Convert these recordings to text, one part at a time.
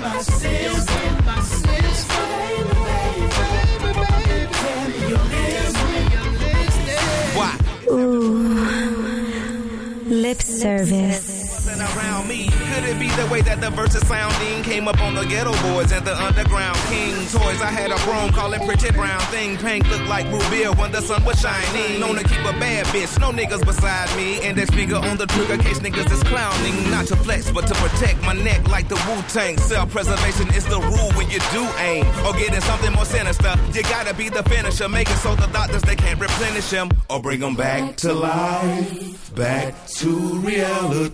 my my Why? Lip service. around me. Could it be the way that the sounding came up on the ghetto boards and the underground king toys? I had a chrome call it pretty brown thing. Pink looked like Rubia when the sun was shining. Known to keep a bad bitch, no niggas beside me. Index finger on the trigger case niggas is clowning. Not to flex, but to protect my neck like the Wu Tang. Self preservation is the rule when you do aim. Or getting something more sinister. You gotta be the finisher. Make it so the doctors they can't replenish him. Or bring them back to life. Back to reality.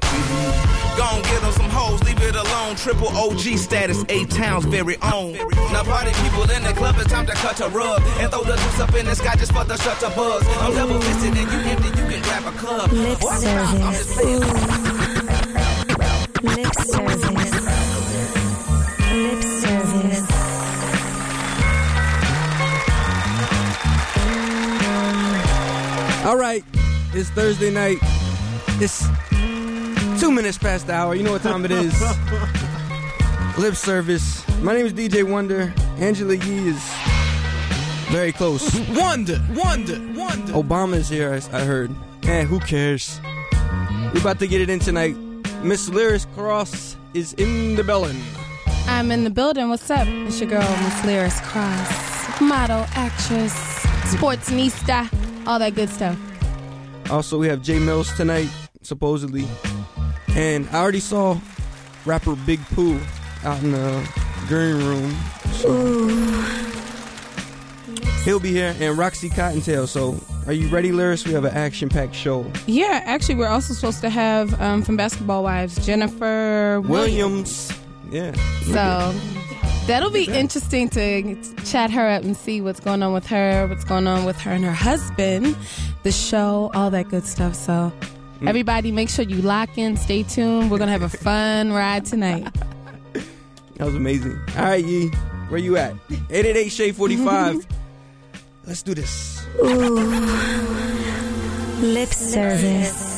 Gon' get them some hoes, leave it alone. Triple OG status, eight towns very own. Now party people in the club, it's time to cut a rug and throw the juice up in the sky just for the shutter buzz. I'm double fisted and you empty, you can grab a club. Lip Boy, stop, I'm just playing. Lip service. Lip service. All right, it's Thursday night. It's two minutes past the hour. You know what time it is. Lip service. My name is DJ Wonder. Angela Yee is very close. Wonder, wonder, wonder. Obama's here, I, I heard. Eh, who cares? We're about to get it in tonight. Miss Lyris Cross is in the building. I'm in the building. What's up? It's your girl, Miss Lyris Cross. Model, actress, sports sportsnista, all that good stuff. Also, we have Jay Mills tonight, supposedly. And I already saw rapper Big Pooh out in the green room. So he'll be here. And Roxy Cottontail. So are you ready, Lyris? We have an action packed show. Yeah, actually, we're also supposed to have um, from Basketball Wives Jennifer Williams. Williams. Yeah. So that'll be interesting to chat her up and see what's going on with her, what's going on with her and her husband, the show, all that good stuff. So Mm. everybody, make sure you lock in, stay tuned. We're gonna have a fun ride tonight. That was amazing. All right, Yee. Where you at? 888 Shade 45. Let's do this. Ooh. Lip service.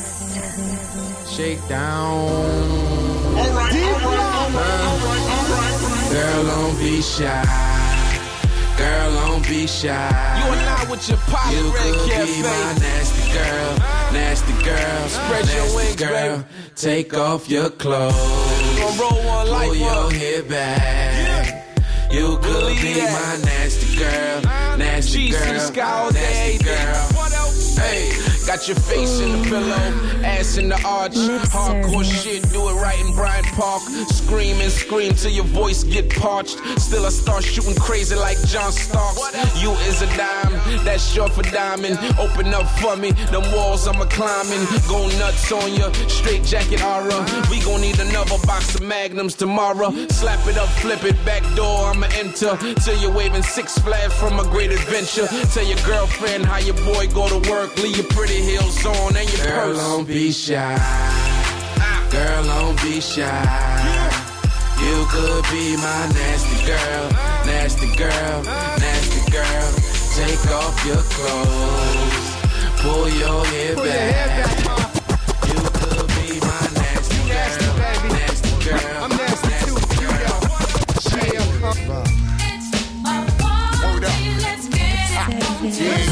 Shake down. Girl, don't be shy. Girl, don't be shy. You and I with your pop You red could be my nasty girl, nasty girl, Spread your wings, girl. baby. Take off your clothes, Gonna roll one pull like your hair back. You could be that. my nasty girl, nasty G girl, the sky all day, nasty girl. What else? Hey, got your face in the pillow, ass in the arch. Hardcore shit, do it right in Bryant Park. Scream and scream till your voice get parched. Still, I start shooting crazy like John Starks. You is a dime, that's short for diamond. Open up for me, them walls I'm a climbing. Go nuts on ya, straight jacket aura. We gon' need another box of magnums tomorrow. Slap it up, flip it, back door, I'ma enter. Till you're waving six flags from a great adventure. Tell your girlfriend how your boy go to work. Leave your pretty heels on and your Girl, purse. don't be shy. Girl, don't be shy. You could be my nasty girl, nasty girl, nasty girl. Take off your clothes, pull your hair back. You could be my nasty girl, nasty girl. I'm nasty too. You know. Yeah,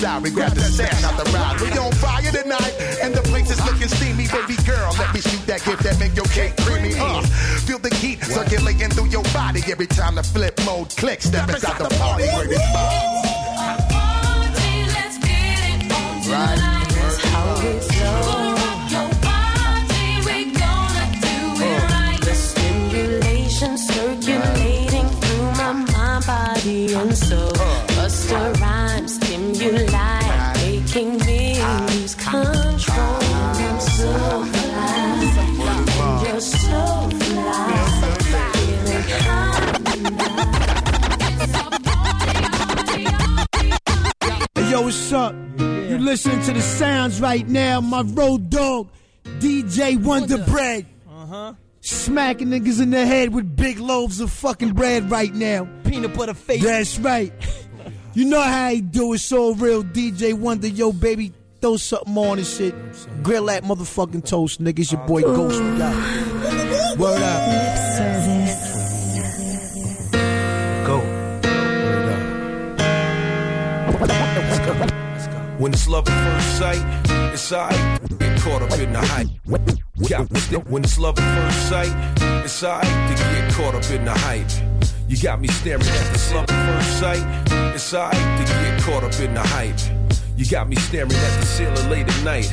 sorry, grab the stash. what's up? Yeah. You listening to the sounds right now, my road dog, DJ Wonder, Bread. Uh huh. Smacking niggas in the head with big loaves of fucking bread right now. Peanut butter face. That's right. you know how he do it, so real. DJ Wonder, yo, baby, throw something on and shit. Grill that motherfucking toast, niggas. Your boy Ghost. Word up. When it's love at first sight, it's I get caught up in the hype. Yeah, when it's love at first sight, it's I to get caught up in the hype. You got me staring at the love at first sight. It's I to get caught up in the hype. You got me staring at the ceiling late at night.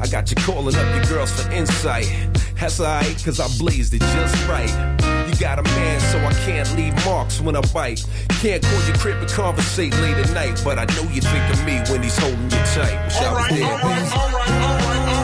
I got you calling up your girls for insight. That's right cause I blazed it just right got a man, so I can't leave marks when I bite. Can't call your crib and conversate late at night, but I know you think of me when he's holding you tight. Wish all I was there. All right, all right, all right, all right.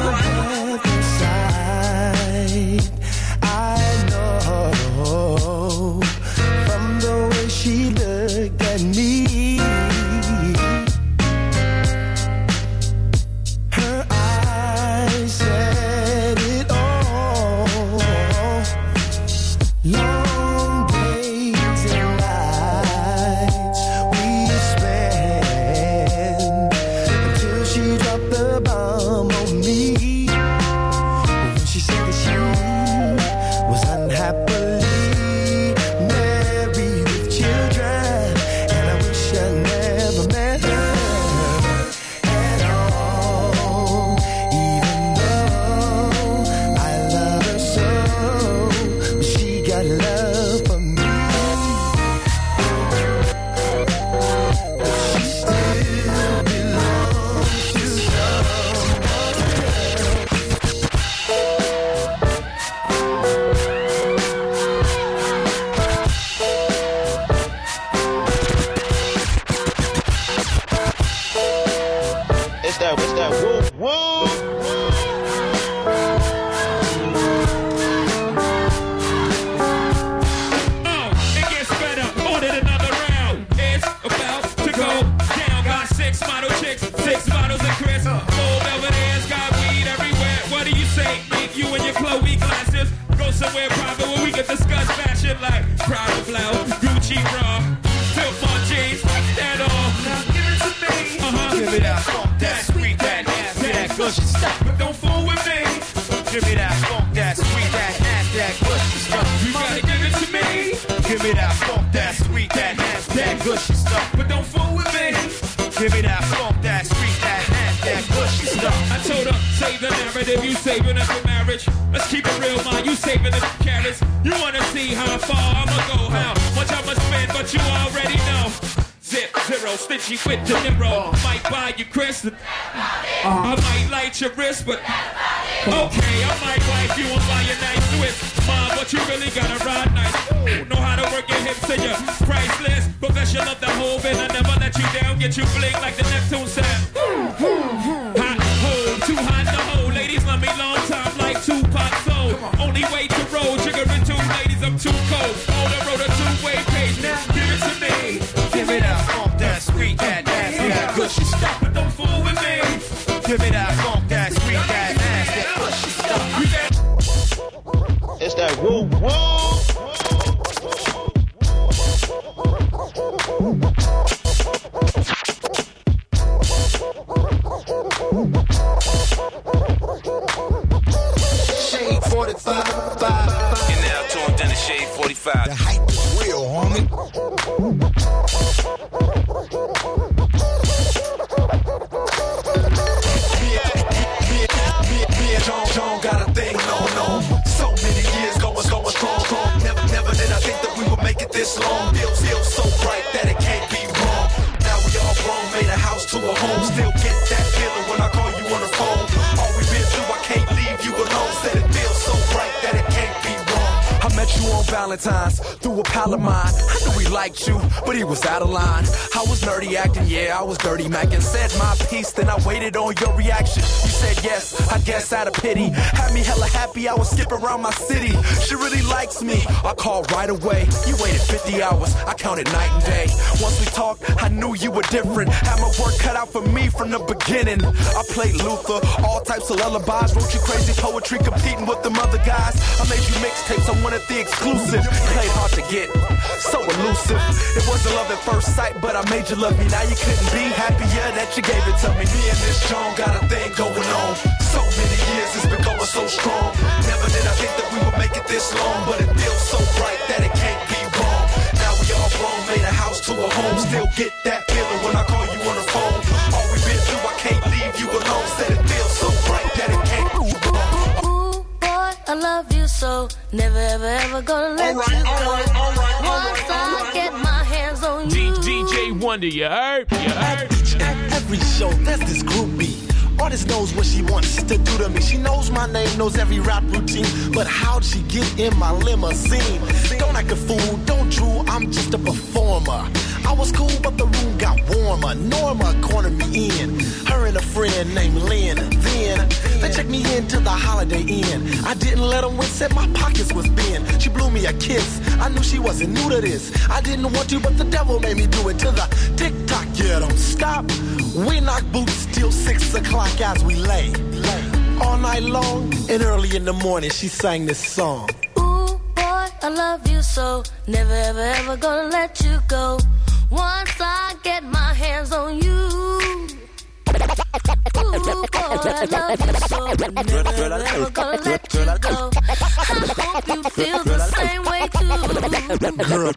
funk that, sweet that, that stuff. It's that woo Shade 45. You're now tuned Shade 45. The hype is real, homie. You on Valentine's through a pal of mine. I knew he liked you, but he was out of line. I was nerdy acting, yeah, I was dirty macking. Said my piece, then I waited on your reaction. You said yes, I guess out of pity. Had me hella happy, I was skipping around my city. She really likes me. I called right away. You waited 50 hours, I counted night and day. Once we talked, I knew you were different. Had my work cut out for me from the beginning. I played Luther, all types of lullabies, wrote you crazy poetry, competing with them other guys. I made you mixtapes, I wanted the exclusive. Played hard to get, so elusive. It wasn't love at first sight, but I made you love me. Now you couldn't be happier that you gave it to me. Me and this John got a thing going on. So many years, it's been going so strong. Never did I think that we would make it this long, but it feels so bright that it can't be wrong. Now we all grown, made a house to a home. Still get that feeling when I call you on the phone. All we've been through, I can't leave you alone. Said it feels so bright that it can't be wrong. Ooh, boy, I love you so. Never, ever, ever gonna let you go. Once I get my hands on you. DJ Wonder, you heard? You heard? At every show, there's this groupie. Artist knows what she wants to do to me. She knows my name, knows every rap routine. But how'd she get in my limousine? Don't act a fool, don't drool, I'm just a performer. I was cool, but the room got warmer. Norma cornered me in. Her and a friend named Lynn. Then they checked me into the Holiday Inn. I didn't let them win, said my pockets was thin. She blew me a kiss. I knew she wasn't new to this. I didn't want to, but the devil made me do it to the tick tock. Yeah, don't stop. We knock boots till six o'clock as we lay. All night long and early in the morning, she sang this song. Ooh, boy, I love you so. Never, ever, ever gonna let you go. Once I get my hands on you. Ooh, boy, I love you so. Never, ever, ever gonna let you go. I hope you feel the same way too. Girl,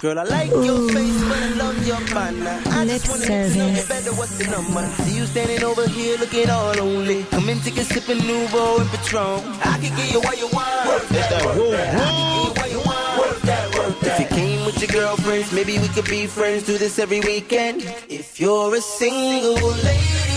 girl, I like your face, but I love your manner. I Lip just wanna get to know you better. What's the number? See you standing over here looking all lonely. Come and take a sip of Nuvo and Patron. I can give you what you want. Work that, work that. I can give you what you want. Work that, work that. If you came your girlfriends, maybe we could be friends. Do this every weekend. If you're a single lady,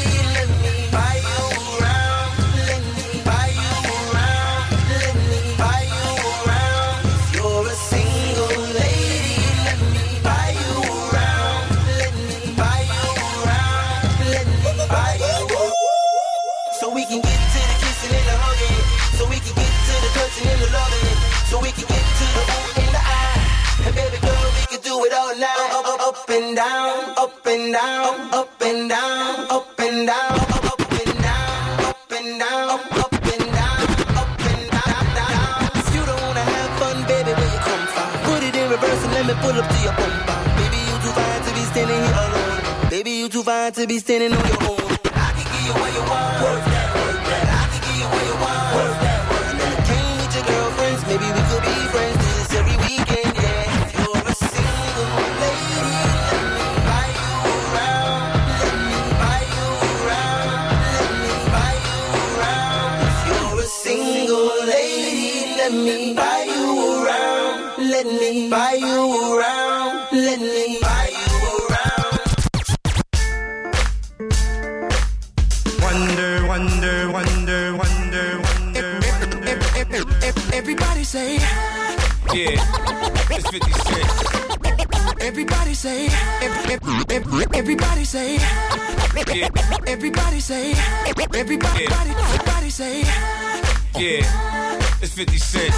and down, up and down, up and down, up and down, up, and down, up and down, up, and down, up and down, down. You don't wanna have fun, baby, where you come from? Put it in reverse and let me pull up to your bumper. Baby, you too fine to be standing here alone. Baby, you too fine to be standing on your own. I can give you what you want. Work that, work that. I can give you what you want. Work that, work that. And then you came with your girlfriends. Maybe we could be friends. Yeah, it's 50 Cent. everybody say, ev- ev- ev- everybody say, Yeah, everybody say, everybody, everybody say. yeah, it's 50 Cent.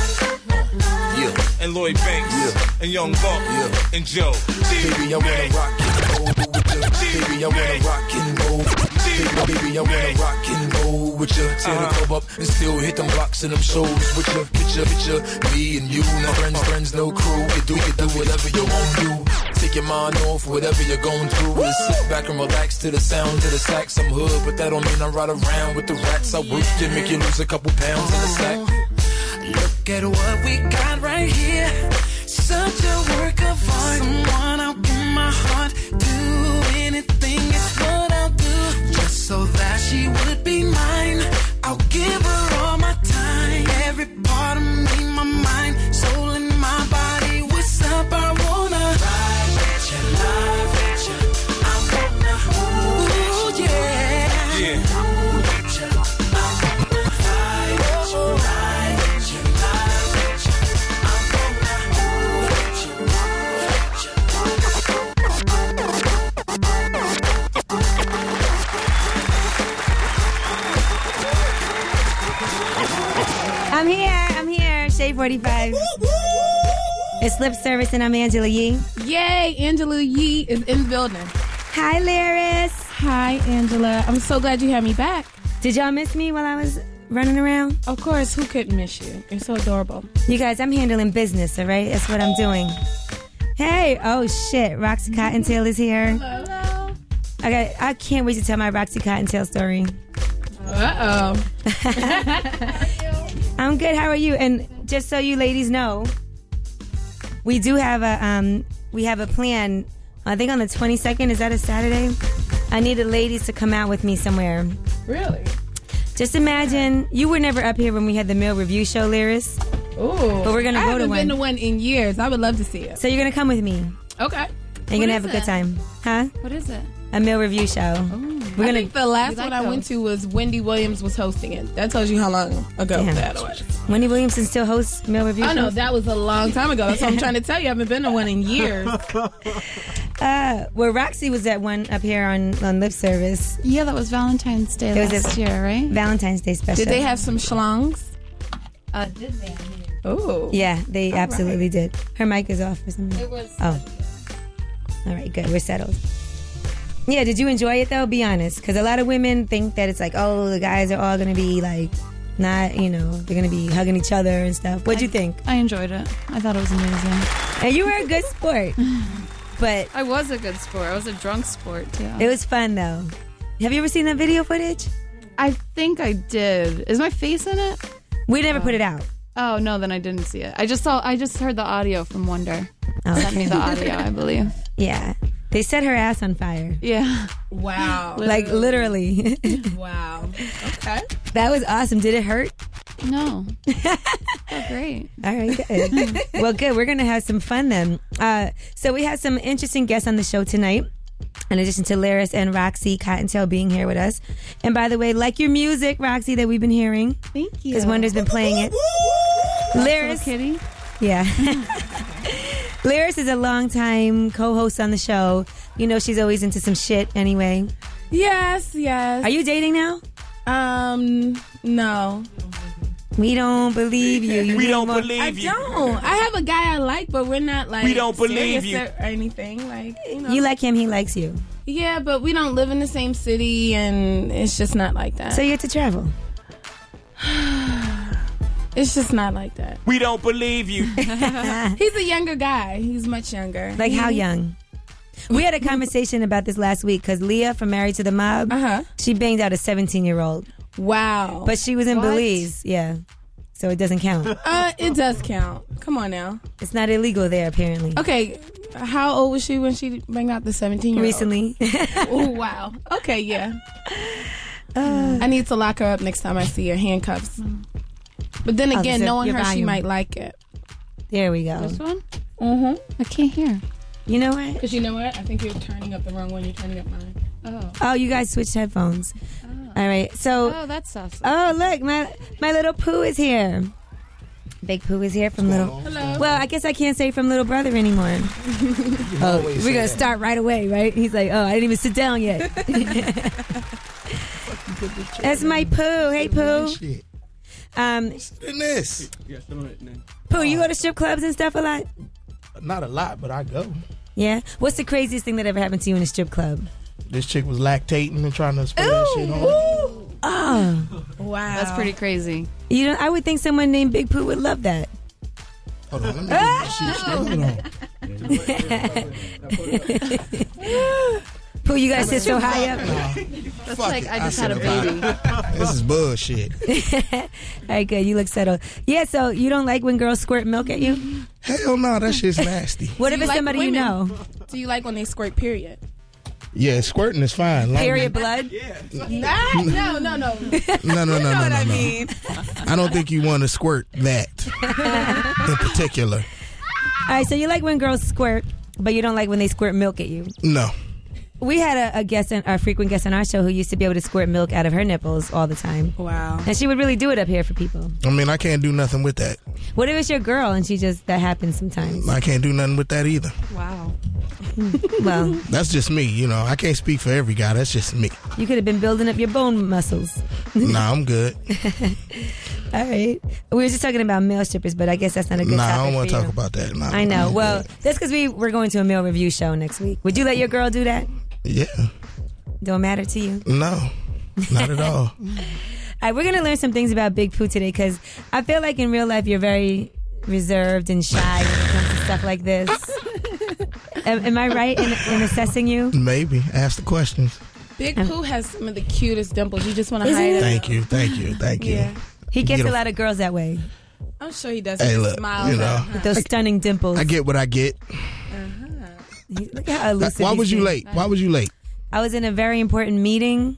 Yeah. And Lloyd Banks. Yeah. And Young Buck. Yeah. And Joe. Baby, I wanna rock and roll with you. Baby, I wanna rock and roll. Baby, baby, I wanna rock roll with you. Tear the club up and still hit them blocks and them shows with you. Picture, picture, me and you, no friends, friends, no crew. You do, you do whatever you want to. Take your mind off whatever you're going through. And sit back and relax to the sound of the sax. I'm hood, but that don't mean I ride around with the rats. I work to make you lose a couple pounds in the sack. Look at what we got right here. Such a work of art. Someone I'll give my heart to. Anything do. Just so that she would be mine. I'll give her 45. It's Lip Service, and I'm Angela Yee. Yay, Angela Yee is in the building. Hi, Lyris. Hi, Angela. I'm so glad you had me back. Did y'all miss me while I was running around? Of course, who couldn't miss you? You're so adorable. You guys, I'm handling business, all right? That's what I'm doing. Hey, oh shit, Roxy Cottontail is here. Hello. Okay. I can't wait to tell my Roxy Cottontail story. Uh oh. I'm good. How are you? And just so you ladies know, we do have a um we have a plan. I think on the 22nd. Is that a Saturday? I need the ladies to come out with me somewhere. Really? Just imagine you were never up here when we had the meal review show, Lyris. Ooh. But we're gonna I go to one. I haven't been to one in years. I would love to see it. So you're gonna come with me. Okay. And you're gonna have a good time, huh? What is it? A meal review show. We're We're I gonna. think the last like one I went to was Wendy Williams was hosting it. That tells you how long ago Damn. that was. Wendy Williamson still hosts meal review. I know shows? that was a long time ago. That's what I'm trying to tell you. I haven't been to one in years. Uh, well, Roxy was at one up here on on lip service. Yeah, that was Valentine's Day It was last a year, right? Valentine's Day special. Did they have some schlongs? Uh, did they? Oh. Yeah, they All absolutely did. Her mic is off or something. It was. Oh. All right, good. We're settled. Yeah, did you enjoy it though? Be honest, because a lot of women think that it's like, oh, the guys are all gonna be like, not, you know, they're gonna be hugging each other and stuff. What'd you think? I enjoyed it. I thought it was amazing. And you were a good sport, but I was a good sport. I was a drunk sport too. it was fun though. Have you ever seen that video footage? I think I did. Is my face in it? We never put it oh. out. Oh no, then I didn't see it. I just saw. I just heard the audio from Wonder. Oh, Sent me the audio, I believe. Yeah, they set her ass on fire. Yeah. Wow. Like literally. wow. Okay. that was awesome. Did it hurt? No. oh, great. All right, good. well, good. We're going to have some fun then. Uh, so, we have some interesting guests on the show tonight. In addition to Lyris and Roxy Cottontail being here with us. And by the way, like your music, Roxy, that we've been hearing. Thank you. Because Wonder's been playing it. Lyris. Kitty. Yeah. Lyris is a longtime co host on the show. You know, she's always into some shit anyway. Yes, yes. Are you dating now? Um, no. We don't believe you. you We don't more- believe I you. don't. I have a guy I like, but we're not like We don't believe you. or anything. Like you know. You like him, he likes you. Yeah, but we don't live in the same city, and it's just not like that. So you get to travel. It's just not like that. We don't believe you. He's a younger guy. He's much younger. Like how young? We had a conversation about this last week because Leah from Married to the Mob, Uh-huh. she banged out a 17 year old, Wow. but she was in What? Belize. Yeah, so it doesn't count. Uh, it does count. Come on now. It's not illegal there apparently. Okay, how old was she when she banged out the seventeen year old? Recently, Oh wow. Okay, yeah. Uh. I need to lock her up next time I see her handcuffs. But then Oh, again, there's a- knowing your her, she might like it. there we go. This one? Mm-hmm. I can't hear. You know what? Because you know what? I think you're turning up the wrong one. You're turning up mine. Oh. Oh, you guys switched headphones. All right, so Oh, that's sus. oh look, my my little poo is here. Big Pooh is here from little. Hello. Well, I guess I can't say from little brother anymore. oh, we're gonna start right away, right? He's like, oh, I didn't even sit down yet. That's my Pooh. Hey, Pooh. Um, in this. Pooh, you go to strip clubs and stuff a lot? Not a lot, but I go. Yeah. What's the craziest thing that ever happened to you in a strip club? this chick was lactating and trying to spray that shit on. Oh, wow. That's pretty crazy. You know, I would think someone named Big Pooh would love that. Hold on, let me get my shit. Hold on. Pooh, you gotta sit so high up. That's Fuck like it. I just had a baby. This is bullshit. All right, good. You look settled. Yeah, so you don't like when girls squirt milk at you? Hell no, that shit's nasty. What Do if it's like somebody you know? Do you like when they squirt? Period. Yeah, squirting is fine. long- Period blood? Nah, no, no, no. No, no, no, You no, know no, what no. I mean. I don't think you want to squirt that in particular. All right, so you like when girls squirt, but you don't like when they squirt milk at you. No. We had a, a guest, on, a frequent guest on our show, who used to be able to squirt milk out of her nipples all the time. Wow. And she would really do it up here for people. I mean, I can't do nothing with that. What if it's your girl and she just that happens sometimes? I can't do nothing with that either. Wow. Well, That's just me, you know. I can't speak for every guy. That's just me. you could have been building up your bone muscles. nah, I'm good. All right. We were just talking about male strippers, but I guess that's not a good Nah, I don't want to talk about that. Nah, I know. I'm Well, good. that's because we we're going to a male review show next week. Would you let your girl do that? Yeah. Don't matter to you. No, not at all. All right, we're gonna learn some things about Big Pooh today because I feel like in real life you're very reserved and shy when it comes to stuff like this. Uh-uh. Am, am I right in, in assessing you? Maybe. Ask the questions. Big um, Pooh has some of the cutest dimples. You just want to hide it? it. Thank you. Thank you. Thank you. Yeah. He gets Get a a- lot of girls that way I'm sure he does. Hey, He look, smiles you know. at her. those stunning dimples. I get what I get. He- Look at how elusive Why was you being. late? Why was you late? I was in a very important meeting.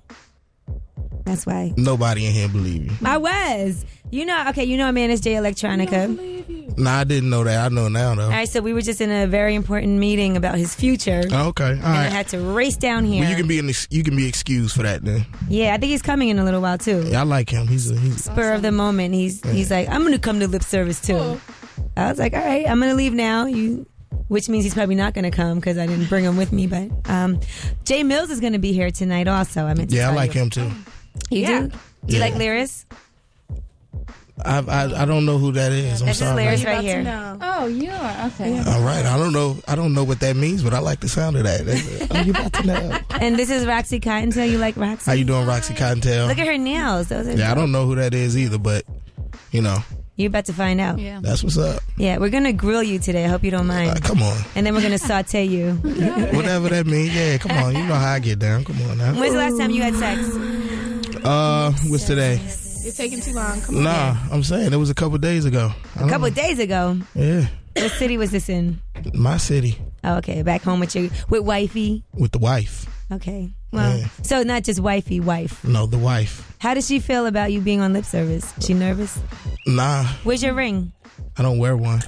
That's why. Nobody in here believe you. I was. You know, okay, you know, a man, it's Jay Electronica. Nah, I didn't know that. I know now though. All right, so we were just in a very important meeting about his future. Oh, okay. All and I had to race down here. Well, you can be an ex- you can be excused for that then. yeah, I think he's coming in a little while too. Yeah, I like him. He's a, he's Spur of the moment, he's he's like, I'm gonna come to lip service too. I was like, all right, I'm gonna leave now. You, which means he's probably not gonna come because I didn't bring him with me. But um, Jay Mills is gonna be here tonight also. I meant to yeah. I like you. him too. You Yeah. do? Do you like Lyris? I, I I don't know who that is. I'm This is sorry. Lyris You right about to here. know. Oh, you are okay. All right. I don't know. I don't know what that means, but I like the sound of that. That's- oh, you about to know. And this is Roxy Cottontail. You like Roxy? How you doing, Roxy Cottontail? Look at her nails. Those are Yeah, I don't know who that is either, but you know, You're about to find out. Yeah. that's what's up. Yeah, we're gonna grill you today. I hope you don't mind. Uh, come on. And then we're gonna saute you. Whatever that means. Yeah, come on. You know how I get down. Come on now. When's the last time you had sex? Uh, what's today? You're taking too long. Come on. Nah, I'm saying it was a couple days ago. A couple know. days ago. Yeah, What city was this in? my city Oh, okay, back home with your with wifey. with the wife. Okay, well, Yeah. so not just wifey, wife. No, the wife. How does she feel about you being on lip service? She nervous? Nah, Where's your ring? I don't wear one.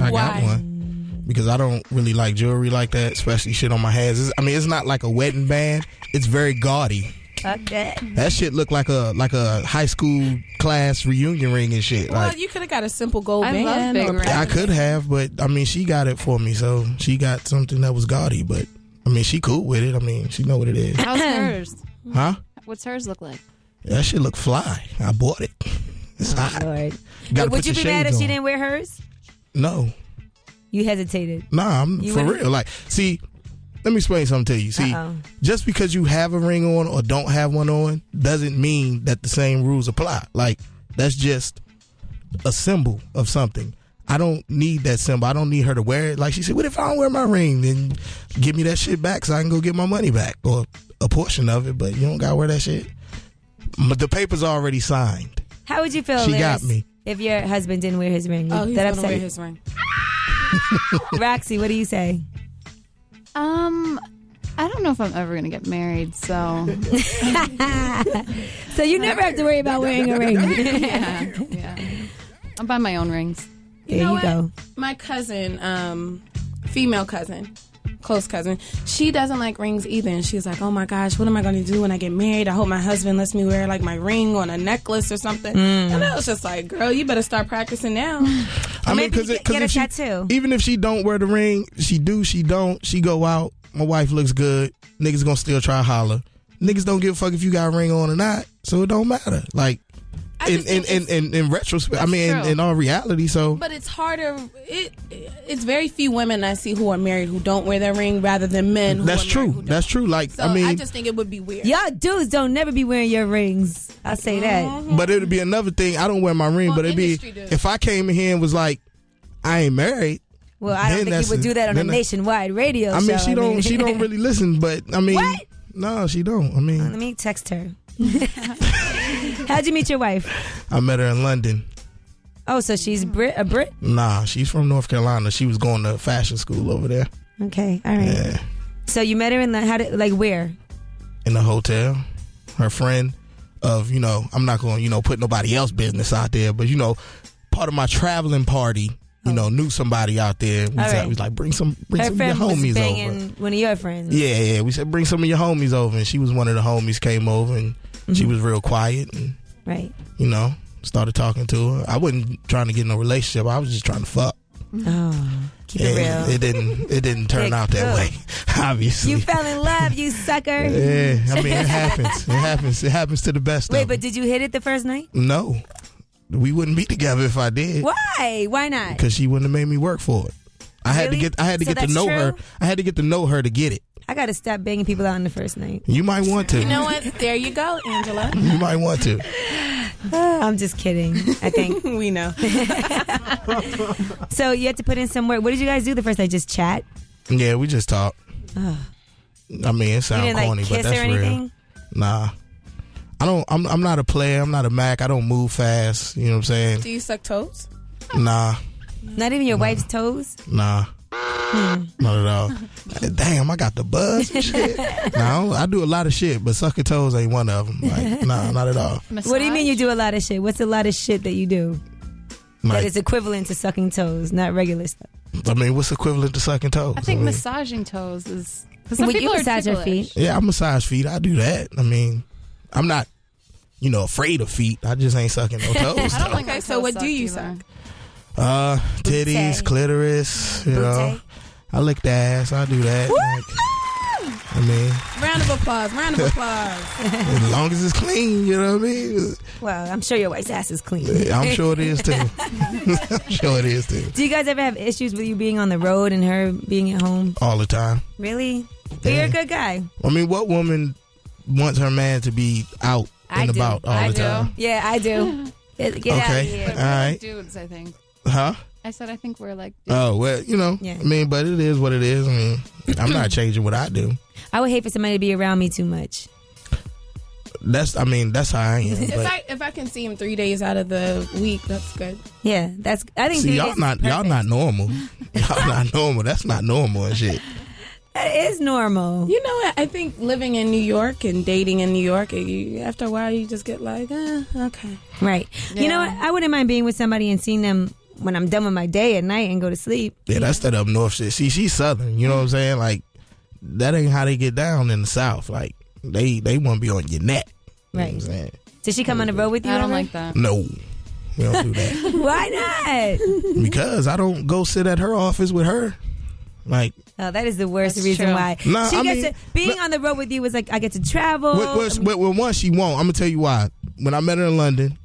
I got Why? one because I don't really like jewelry like that, especially shit on my hands. It's, I mean, it's not like a wedding band. It's very gaudy. Fuck that. That shit looked like a like a high school class reunion ring and shit. Well, Like you could have got a simple gold I band. love big or. I could have, but I mean, she got it for me, so she got something that was gaudy. But I mean, she cool with it. I mean, she know what it is, How's hers? huh? What's hers look like? That shit look fly. I bought it. It's oh, hot. Lord. Gotta Would you be mad if shades she didn't wear hers? No, You hesitated. nah, I'm You for wouldn't- real. Like, see, let me explain something to you. See, Uh-oh. just because you have a ring on or don't have one on doesn't mean that the same rules apply. Like, that's just a symbol of something. I don't need that symbol. I don't need her to wear it. Like she said, what if I don't wear my ring? Then give me that shit back so I can go get my money back or a portion of it. But you don't gotta wear that shit. But the paper's already signed. How would you feel, She got me. if your husband didn't wear his ring? Oh, he's that gonna upset wear you? his ring. Roxy, what do you say? Um, I don't know if I'm ever gonna get married, so So you never have to worry about wearing a ring. yeah, yeah. I'll buy my own rings. There know you what? go. My cousin, um, female cousin, close cousin, she doesn't like rings either. And she's like, oh my gosh, what am I going to do when I get married? I hope my husband lets me wear like my ring on a necklace or something. Mm. And I was just like, girl, you better start practicing now. I mean, maybe because get- get a if she, tattoo. even if she don't wear the ring, she do, she don't. She go out. My wife looks good. Niggas gonna still try to holler. Niggas don't give a fuck if you got a ring on or not, so it don't matter. Like in in, in, in in retrospect, I mean, in, true. in all reality. So But it's harder. It it's very few women I see who are married who don't wear their ring, rather than men. Who that's are married true. That's true. Like So I mean, I just think it would be weird. Y'all dudes don't never be wearing your rings. I'll say that. Mm-hmm. But it'd be another thing. I don't wear my ring, Well, but it'd be does. if I came in here and was like, I ain't married. Well, I don't think that's you would do that on a then I- nationwide radio I mean, show. she don't. she don't really listen. But I mean, What? no, she don't. I mean, Let me text her. How'd you meet your wife? I met her in London. Oh, so she's Brit, a Brit? Nah, she's from North Carolina. She was going to fashion school over there Okay, all right. Yeah. So you met her in the how did like where? in the hotel. Her friend of you know, I'm not going to you know put nobody else business out there, but you know, part of my traveling party. You know, knew somebody out there. We said, right. we was like, bring some, bring her some of your homies over. one of your friends. Yeah, yeah. We said bring some of your homies over, and she was one of the homies. Came over, and she Mhm. was real quiet, and Right. you know, started talking to her. I wasn't trying to get in a relationship. I was just trying to fuck. Oh, keep it real. It didn't. It didn't turn Dick out that cook. way. Obviously. You fell in love, you sucker. yeah, I mean, it happens. It happens. It happens to the best Wait, of but did you hit it the first night? No, we wouldn't be together if I did. Why? Why not? Because she wouldn't have made me work for it. I had to get. I had to So get to know true? her. I had to get to know her to get it. I gotta stop banging people out on the first night. You might want to. You know what? There you go, Angela. You might want to. I'm just kidding. I think we know. so you had to put in some work. What did you guys do the first night? Just chat. Yeah, we just talked. Ugh. I mean, it sounds didn't, like, corny, kiss but that's or real. Nah, I don't. I'm. I'm not a player. I'm not a Mac. I don't move fast. You know what I'm saying? Do you suck toes? Nah, Not even your wife's toes. nah. not at all. Damn, I got the buzz. and shit. nah, I do a lot of shit, but sucking toes ain't one of them. Like, nah, not at all. What do you mean you do a lot of shit? What's a lot of shit that you do that Like, is equivalent to sucking toes, not regular stuff? I mean, what's equivalent to sucking toes? I think mean, massaging toes is. Some Would you people are massage your feet? Yeah, I massage feet. I do that. I mean, I'm not, you know, afraid of feet. I just ain't sucking no toes. I don't like Okay, my so toes what do you either. suck? Uh, titties, Booty. clitoris. You know, I lick the ass. I do that. Like, I mean, Round of applause. Round of applause. as long as it's clean, you know what I mean. Well, I'm sure your wife's ass is clean. I'm sure it is too. I'm sure it is too. Do you guys ever have issues with you being on the road and her being at home? All the time. Really? But you're a good guy. I mean, what woman wants her man to be out I and do. about all the time? I the do. time? Yeah, I do. Get, get out of Okay. here. But All we're right. like dudes, I think. Huh? I said I think we're like. Oh well, you know. Yeah. I mean, but it is what it is. I mean, I'm not changing what I do. I would hate for somebody to be around me too much. That's. I mean, that's how I am. if I if I can see him three days out of the week, that's good. Yeah, that's. I think see, y'all not y'all not normal. y'all not normal. That's not normal and shit. That is normal. You know what? I think living in New York and dating in New York, you, after a while, you just get like, eh, okay. Right. You know what? I wouldn't mind being with somebody and seeing them when I'm done with my day at night and go to sleep. Yeah, that's that up north shit. See, she's southern. You know what I'm saying? Like that ain't how they get down in the south. Like they they want to be on your neck. You know what I'm Right. saying? Did she come on the road with you? I don't ever? like that. No, we don't do that Why not? because I don't go sit at her office with her. Like Oh, that is the worst That's reason true. why. Nah, she I gets mean- to, being on the road with you was like I get to travel. Well, well, well, well, one, she won't. I'm gonna tell you why. When I met her in London,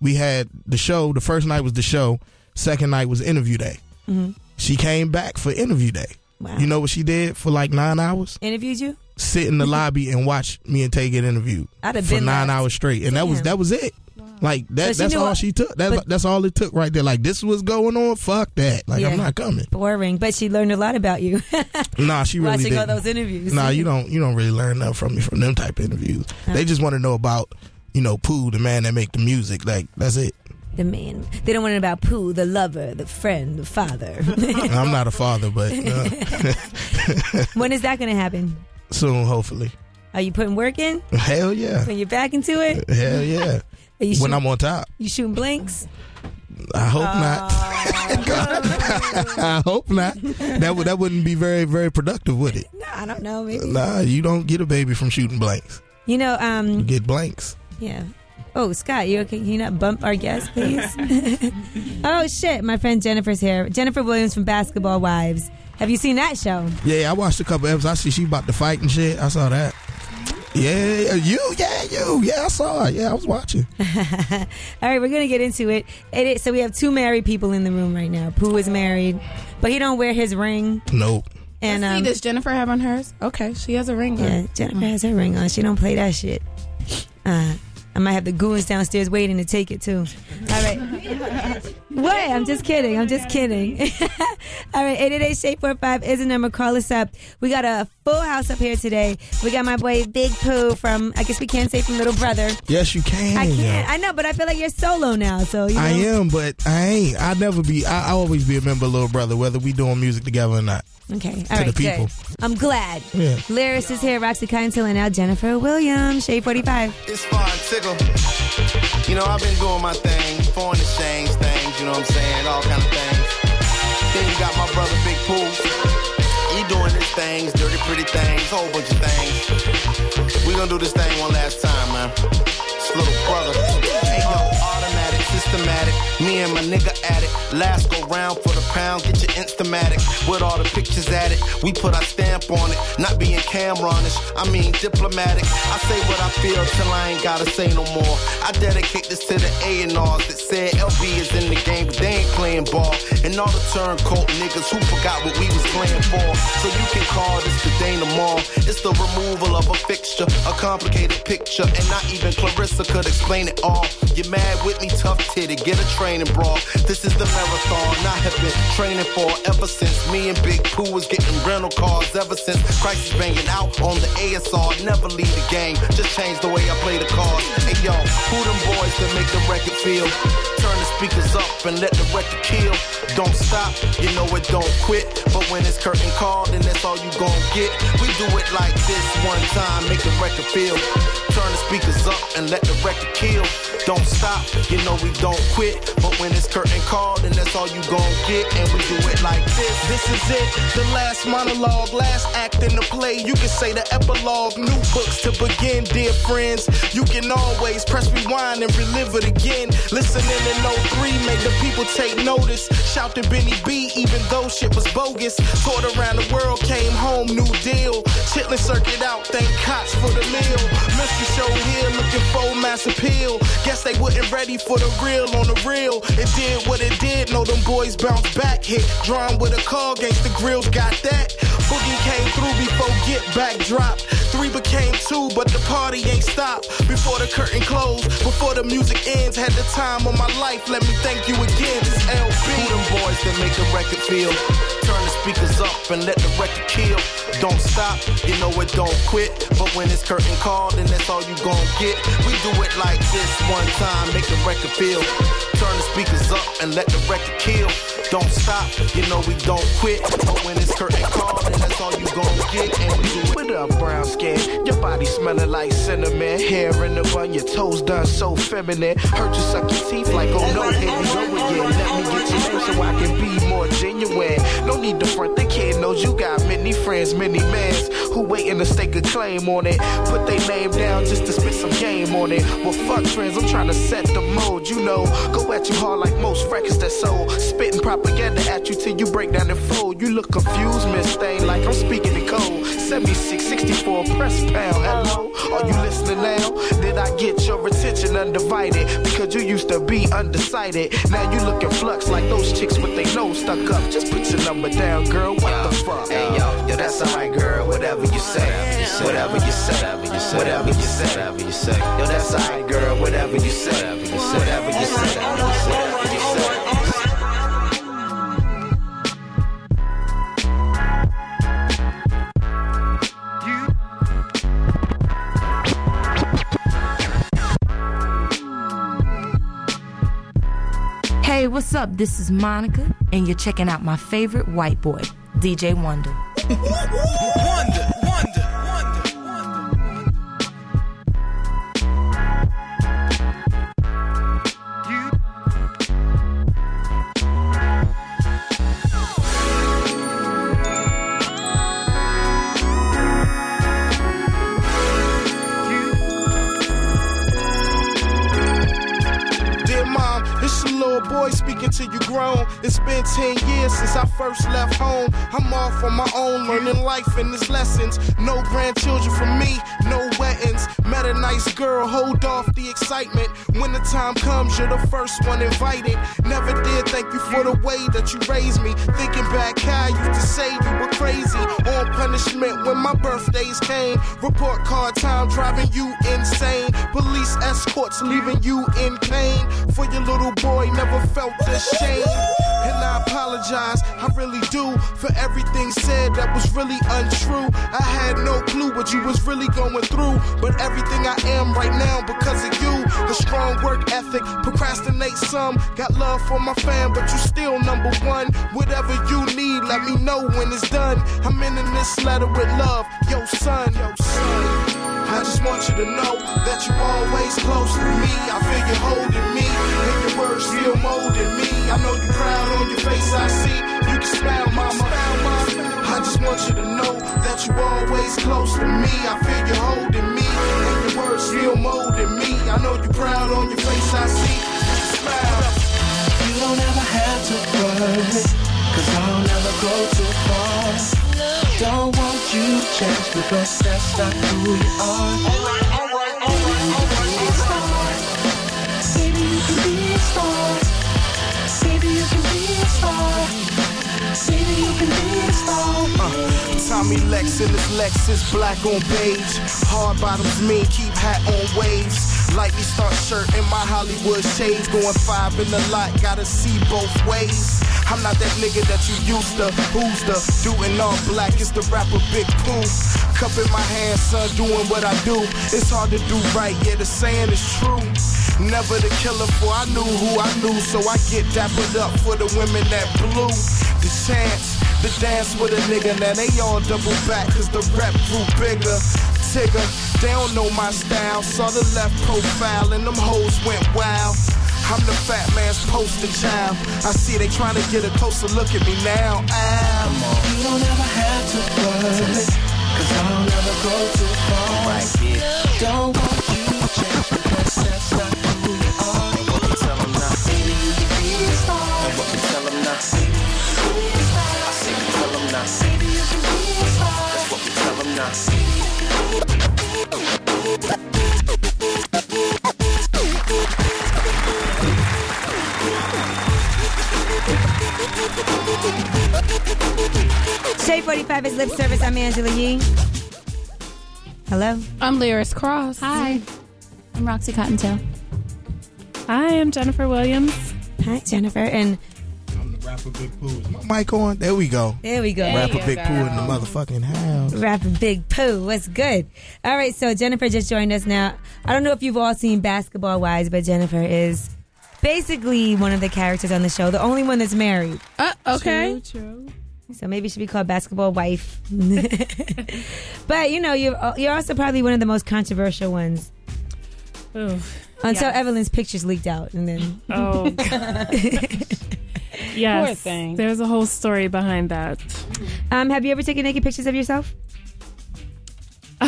we had the show. The first night was the show. Second night was interview day. Mhm. She came back for interview day. Wow. You know what she did for like nine hours? Interviewed you? Sit in the lobby and watch me and Tay get interviewed I'd have for been nine left. hours straight, and that was that was it. Like that, so that's all what- she took. That's but- that's all it took right there. Like this was going on. Fuck that. Like Yeah. I'm not coming. Boring, but she learned a lot about you. Nah, she really Watching all didn't. those interviews. Nah, you don't. You don't really learn nothing from me from them type of interviews. They just want to know about you know Pooh, the man that make the music. Like that's it. The man. They don't want to know about Pooh, the lover, the friend, the father. I'm not a father, but uh, when is that going to happen? soon, hopefully. Are you putting work in? Hell yeah. When you're back into it? Hell yeah. Are you when I'm on top. You shooting blanks? I hope not. I hope not. That would that wouldn't be very very productive, would it? No, I don't know. Maybe. Nah, you don't get a baby from shooting blanks. You know, You um, get blanks. yeah. Oh, Scott, you okay? Can you not bump our guest, please? oh shit, my friend Jennifer's here. Jennifer Williams from Basketball Wives. Have you seen that show? Yeah, I watched a couple episodes. I see she about to fight and shit. I saw that. Yeah, you, yeah, you, yeah. I saw it. Yeah, I was watching. All right, we're gonna get into it. It is, so we have two married people in the room right now. Pooh is married, but he don't wear his ring. Nope. And Let's see, um, does Jennifer have on hers? Okay, she has a ring on. yeah, Jennifer has her ring on. She don't play that shit. Uh, I might have the goons downstairs waiting to take it too. All right. What? I'm just kidding. I'm just kidding. All right. 888 Shade 45 is the number. Call us up. We got a full house up here today. We got my boy Big Pooh from, I guess we can't say from Little Brother. Yes, you can. I can't. I know, but I feel like you're solo now. So, you know. I am, but I ain't. I'll never be. I, I always be a member of Little Brother, whether we doing music together or not. Okay. To All right. the people. Good. I'm glad. Yeah. Lyris is here. Roxy Kyle and now Jennifer Williams. Shade 45. It's fun, tickle. You know, I've been doing my thing, foreign exchange things, you know what I'm saying, all kind of things. Then you got my brother Big Pooh. He doing his things, dirty pretty things, whole bunch of things. We gonna do this thing one last time, man. It's little brother. Hey yo, automatic, systematic. Me and my nigga at it. Last go round for the pound, get your instamatic. With all the pictures at it, we put our stamp on it. Not being Cameronish, I mean diplomatic. I say what I feel till I ain't gotta say no more. I dedicate this to the A&Rs that said LB is in the game, but they ain't playing ball. And all the turncoat niggas who forgot what we was playing for. So you can call this the Mall. It's the removal of a fixture, a complicated picture, and not even Clarissa could explain it all. You mad with me, tough titty, get a This is the marathon I have been training for ever since me and Big Pooh was getting rental cars. Ever since Christ is banging out on the ASR, never leave the game. Just change the way I play the cards. Hey yo, who them boys that make the record feel? Turn the speakers up and let the record kill. Don't stop, you know it don't quit. But when it's curtain call, then that's all you gon' get. We do it like this one time, make the record feel. Turn the speakers up and let the record kill. Don't stop, you know we don't quit. But when it's curtain call, then that's all you gon' get. And we do it like this. This is it, the last monologue, last act in the play. You can say the epilogue, new books to begin, dear friends. You can always press rewind and relive it again. Listening in 03 made the people take notice. Shout to Benny B, even though shit was bogus. Toured around the world, came home, new deal. Chitlin circuit out, thank cots for the meal. Minstrel Show here, looking for mass appeal. Guess they wasn't ready for the real on the real. It did what it did, know them boys bounce back. Hit drawn with a call, Gangsta Grillz got that. Boogie came through before get back dropped. Three became two, but the party ain't stopped. Before the curtain closed, before the music ends, had the time of my life. Let me thank you again. It's LB. Who them boys that make the record feel? Turn the speakers up and let the record kill. Don't stop, you know it don't quit. But when it's curtain call, then that's all you gon' get. We do it like this one time, make the record feel. Turn the speakers up and let the record kill. Don't stop, you know we don't quit. But when it's curtain call, then that's all you gon' get. And we do it. What up, brown skin? Your body smelling like cinnamon. Hair in the bun, your toes done so feminine. Heard you suck your teeth like, oh no, here we go again. Let me get name so I can be more genuine. No need to front, the kid knows you got many friends, many mans who waiting to stake a claim on it. Put their name down just to spit some game on it. Well, fuck trends, I'm trying to set the mode, you know. Go at you hard like most records that sold. Spitting propaganda at you till you break down and fold. You look confused, Miss Thing, like I'm speaking in code. 76, 64, press pound. Hello, are you listening now? Did I get your attention undivided? Because you used to be undecided. Now you looking flux like those chicks with their nose stuck up. Just put your number down, girl. What the fuck? Hey yo, yo, that's alright, girl. Whatever you say, whatever you say, whatever you say, whatever you say, whatever you say. Yo, that's alright, girl. Whatever you say, whatever you say, whatever you say, whatever you say. Hey, what's up? This is Monica, and you're checking out my favorite white boy, DJ Wonder. to you grown. It's been 10 years since I first left home. I'm off on my own, learning life and its lessons. No grandchildren for me, no weddings. Met a nice girl, hold off the excitement. When the time comes, you're the first one invited. Never did thank you for the way that you raised me. Thinking back, you used to say you were crazy. On punishment when my birthdays came. Report card time driving you insane. Police escorts leaving you in pain. For your little boy, never felt ashamed. And I apologize, I really do, for everything said that was really untrue. I had no clue what you was really going through, but everything I am right now because of you. The strong work ethic, procrastinate some. Got love for my fam, but you still number one. Whatever you need, let me know when it's done. I'm in this letter with love, yo son, yo son. I just want you to know that you're always close to me. I feel you holding me, and your words still molding me. I know you're proud on your face, I see. You can smile, mama. I just want you to know that you're always close to me. I feel you holding me, and your words still molding me. I know you're proud on your face, I see. You smile. You don't ever have to worry, cause I'll never go too far. Don't want you to change because that's not who you are. You can be a star. You can be a star. Uh, Tommy Lex in his Lexus, black on beige. Hard bottoms mean keep hat on waves. Lightly start shirt in my Hollywood shades. Going five in the lot, gotta see both ways. I'm not that nigga that you used to. Who's the doing all black? It's the rapper Big Pooh. Cup in my hand, son, doing what I do. It's hard to do right, yeah, the saying is true. Never the killer, for I knew who I knew, so I get dappered up for the women that blew the chance. The dance with a nigga, now they all double back, cause the rep grew bigger. Tigger, they don't know my style. Saw the left profile and them hoes went wild. I'm the fat man's poster child. I see they trying to get a closer look at me now. Ah, You don't ever have to worry, cause I'll never go too far. Don't want you to change because that's Shade 45 is lip service. I'm Angela Yee. Hello. I'm Lyris Cross. Hi. I'm Roxy Cottontail. Hi, I'm Jennifer Williams. Hi, Jennifer. And I'm the Rapper Big Pooh. Is my mic on? There we go. there we go. Rapper Big Pooh in the motherfucking house. Rapper Big Pooh. What's good? All right, so Jennifer just joined us now. I don't know if you've all seen Basketball Wives, but Jennifer is basically one of the characters on the show, the only one that's married. Uh, okay. True. So maybe it should be called Basketball Wife. but you know, you're you're also probably one of the most controversial ones. Ooh, Until yes. Evelyn's pictures leaked out, and then Oh, God. yes. Poor thing. There's a whole story behind that. um, have you ever taken naked pictures of yourself?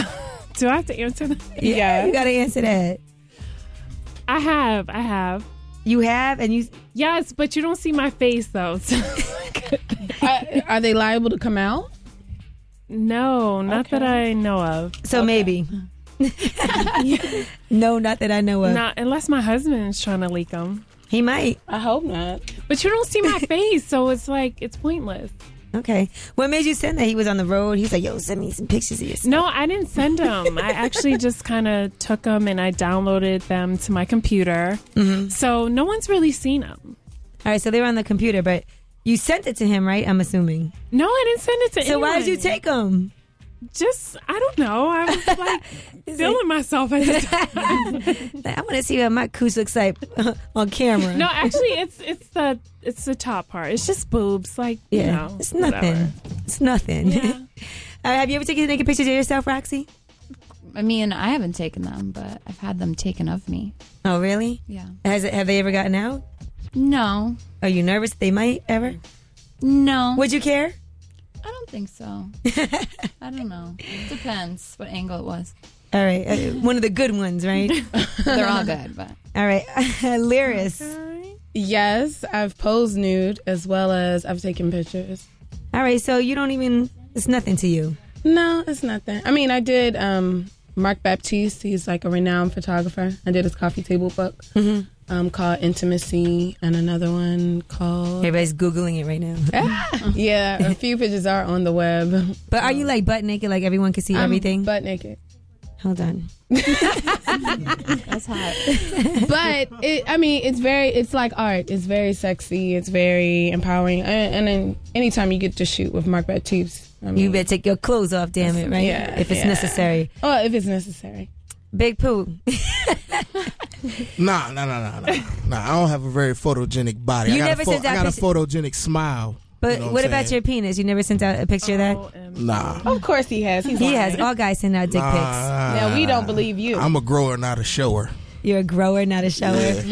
Do I have to answer that? Yeah, you got to answer that. I have. I have. You have, and you. Yes, but you don't see my face though. Uh, are they liable to come out? no, not that I know of. So maybe. no, not that I know of. Not unless my husband is trying to leak them. He might. I hope not. But you don't see my face, so it's like it's pointless. Okay. What made you send that? He was on the road. He's like, "Yo, send me some pictures of yourself." No, I didn't send them. I actually just kind of took them and I downloaded them to my computer. Mm-hmm. So no one's really seen them. All right, so they were on the computer, but you sent it to him, right? I'm assuming. No, I didn't send it to him. So why did you take them? Just I don't know. I was like feeling myself at the time. I want to see what my cooch looks like on camera. no, actually, it's it's the it's the top part. It's just boobs. Like yeah, you know, it's nothing. whatever. It's nothing. uh, have you ever taken naked pictures of yourself, Roxy? I mean, I haven't taken them, but I've had them taken of me. Oh, really? Yeah. Has it? Have they ever gotten out? No. Are you nervous they might ever? No. Would you care? I don't think so. I don't know. It depends what angle it was. All right, uh, one of the good ones, right? They're all good, but All right, Lyris. Yes, I've posed nude as well as I've taken pictures. All right, so you don't even. It's nothing to you. No, it's nothing. I mean, I did um, Mark Baptiste. He's like a renowned photographer. I did his coffee table book um, called Intimacy, and another one called. Everybody's googling it right now. yeah, a few pictures are on the web. But are you like butt naked, like everyone can see I'm everything? butt naked. Hold on. That's hot. but it, I mean, it's very, it's like art. It's very sexy. It's very empowering. And, and then anytime you get to shoot with Mark Baptiste, I mean, you better take your clothes off, damn it, right? Yeah, if it's yeah. necessary. Oh, if it's necessary. Big Pooh. Nah, nah, nah, nah, nah. nah. I don't have a very photogenic body. You I got, never a, pho- sent out I got a picture- photogenic smile. But You know what I'm about saying? your penis? You never sent out a picture of that? Oh, um, nah. Of course he has. He's he lying. has. All guys send out dick pics. Nah, Now we don't believe you. I'm a grower, not a shower. You're a grower, not a shower.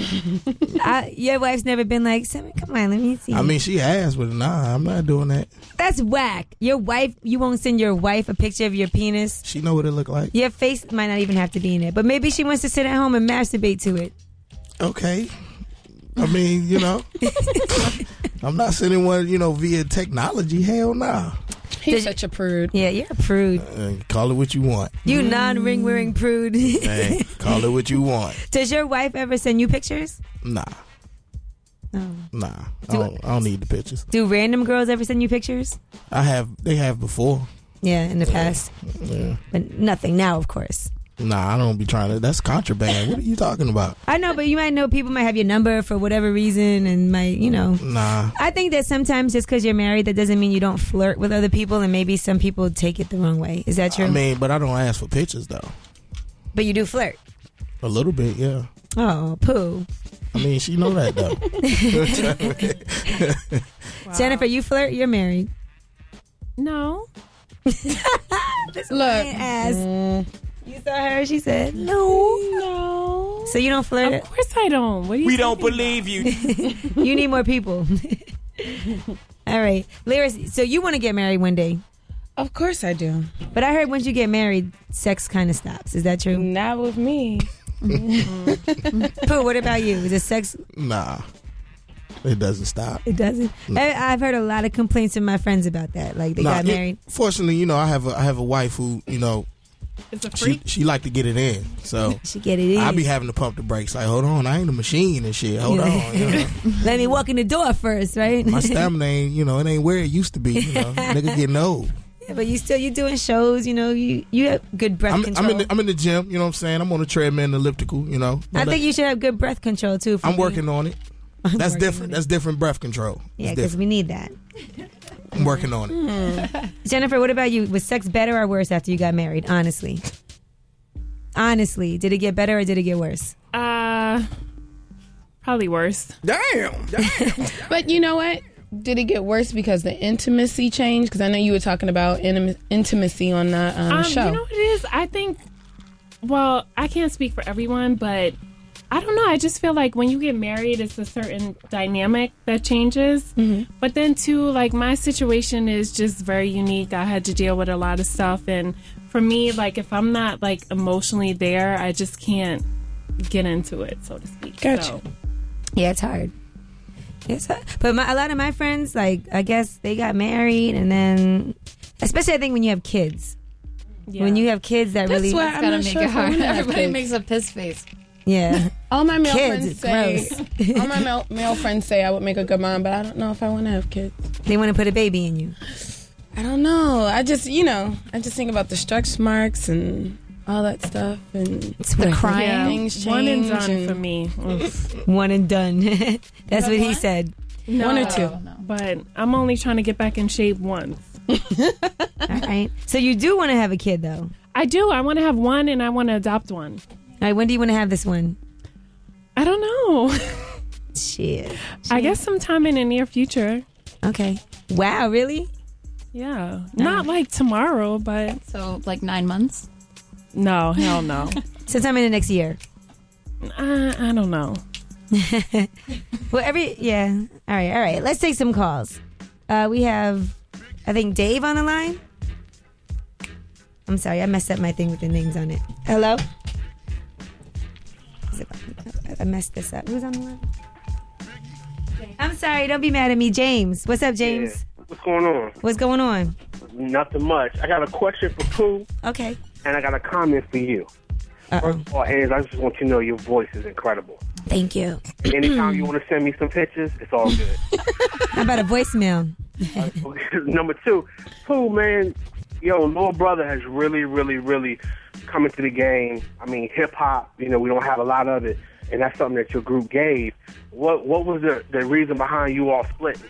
I, your wife's never been like, "Send come on, let me see. I mean, she has, but nah, I'm not doing that. That's whack. Your wife, you won't send your wife a picture of your penis. She know what it look like. Your face might not even have to be in it, but maybe she wants to sit at home and masturbate to it. Okay. I mean, you know, I'm not sending one, you know, via technology. Hell nah. He's such a prude. Yeah, you're a prude. Uh, call it what you want. You non-ring wearing prude. Hey, call it what you want. Does your wife ever send you pictures? Nah, No. nah. I Do- don't, I don't need the pictures. Do random girls ever send you pictures? I have. They have before. Yeah, in the past, Yeah. but nothing now, of course. Nah, I don't be trying to. That's contraband. what are you talking about? I know, but you might know people might have your number for whatever reason, and might you know. Nah. I think that sometimes just because you're married, that doesn't mean you don't flirt with other people, and maybe some people take it the wrong way. Is that true? I mean, but I don't ask for pictures though. but you do flirt. A little bit, yeah. Oh, Pooh. I mean, she know that though. Jennifer, you flirt. You're married. No. Look, ass. Mm. You saw her. She said no, no. So you don't flirt. Of course I don't. What do you We don't talking believe you. you need more people. All right, Lyris. So you want to get married one day? Of course I do. But I heard once you get married, sex kind of stops. Is that true? Not with me. Pooh, what about you? Is it sex? nah, it doesn't stop. It doesn't. No. I, I've heard a lot of complaints from my friends about that. Like they Nah, got it- married. fortunately, you know, I have a I have a wife who, you know, It's a she freak. she like to get it in. So She get it in. I be having to pump the brakes. Like, hold on, I ain't a machine and shit. Hold on, you know. Let me walk in the door first, right? my stamina ain't, you know, it ain't where it used to be. You know, nigga getting old. Yeah, but you still you doing shows. You know, you you have good breath I'm, control. I'm in the, I'm in the gym. You know what I'm saying? I'm on the treadmill and elliptical. You know, I think you should have good breath control too. for I'm me. working on it. I'm That's working different. That's different breath control. Yeah, because we need that. I'm working on it. Jennifer, what about you? Was sex better or worse after you got married? Honestly, honestly, did it get better or did it get worse? Uh, probably worse. Damn. But you know what? Did it get worse because the intimacy changed? Because I know you were talking about intim- intimacy on the um, Um, show. You know what it is? I think. Well, I can't speak for everyone, but I don't know. I just feel like when you get married, it's a certain dynamic that changes. Mm-hmm. But then, too, like my situation is just very unique. I had to deal with a lot of stuff, and for me, like if I'm not like emotionally there, I just can't get into it, so to speak. Gotcha. So, Yeah, it's hard. It's hard. But my, a lot of my friends, like, I guess they got married and then, especially I think when you have kids. When you have kids, that That's really why I'm gotta not make sure it hard. Everybody makes a piss face. Yeah. all my male Kids, friends say, all my male, male friends say I would make a good mom, but I don't know if I want to have kids. They want to put a baby in you. I don't know. I just, you know, I just think about the stretch marks and all that stuff and The crying. Yeah, Things change one and done and- for me. One and done. That's what he said. No, One or two. But I'm only trying to get back in shape once. All right. So you do want to have a kid, though. I do. I want to have one and I want to adopt one. All right. When do you want to have this one? I don't know. Shit. I guess sometime in the near future. Okay. Wow. Really? Yeah. Not like tomorrow, but So like nine months. no, hell no. Sometime in the next year. I, I don't know. Well, every yeah. All right. All right. Let's take some calls. Uh, we have, I think Dave on the line. I'm sorry, I messed up my thing with the names on it. Hello. I messed this up. Who's on the line? I'm sorry. Don't be mad at me, James. What's up, James? What's going on? What's going on? Nothing much. I got a question for Pooh, Okay. and I got a comment for you. First of all, Hayes, I just want you to know your voice is incredible. Thank you. Anytime you want to send me some pictures, it's all good. How about a voicemail? Uh, number two, Pooh, man, yo, little brother has really, really, really come into the game. I mean, hip hop, you know, we don't have a lot of it, and that's something that your group gave. What What was the the reason behind you all splitting?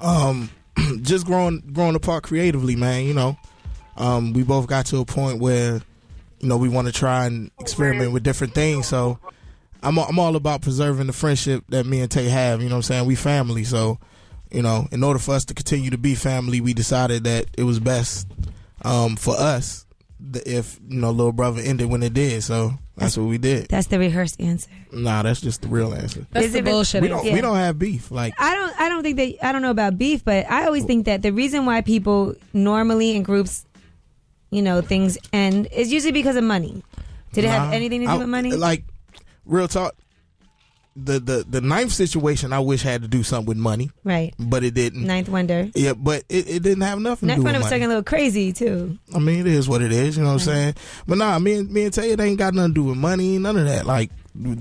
um, just growing growing apart creatively, man. You know, um, we both got to a point where you know we want to try and experiment with different things. So I'm I'm all about preserving the friendship that me and Tay have. You know what I'm saying? We family, so you know, in order for us to continue to be family, we decided that it was best um, for us if you know little brother ended when it did. So that's what we did. That's the rehearsed answer. Nah, that's just the real answer. That's Is the bullshit We don't, answer. we don't have beef. Like I don't. I don't think that. I don't know about beef, but I always think that the reason why people normally in groups, you know, things end is usually because of money. Did it have anything to do I- with money? Like real talk. The the the ninth situation I wish had to do something with money, right. but it didn't. Ninth Wonder. Yeah, but it, it didn't have nothing to Ninth Wonder was money. talking a little crazy too. I mean, it is what it is. You know what I'm saying? But nah, me and me and Tay, it ain't got nothing to do with money, none of that. Like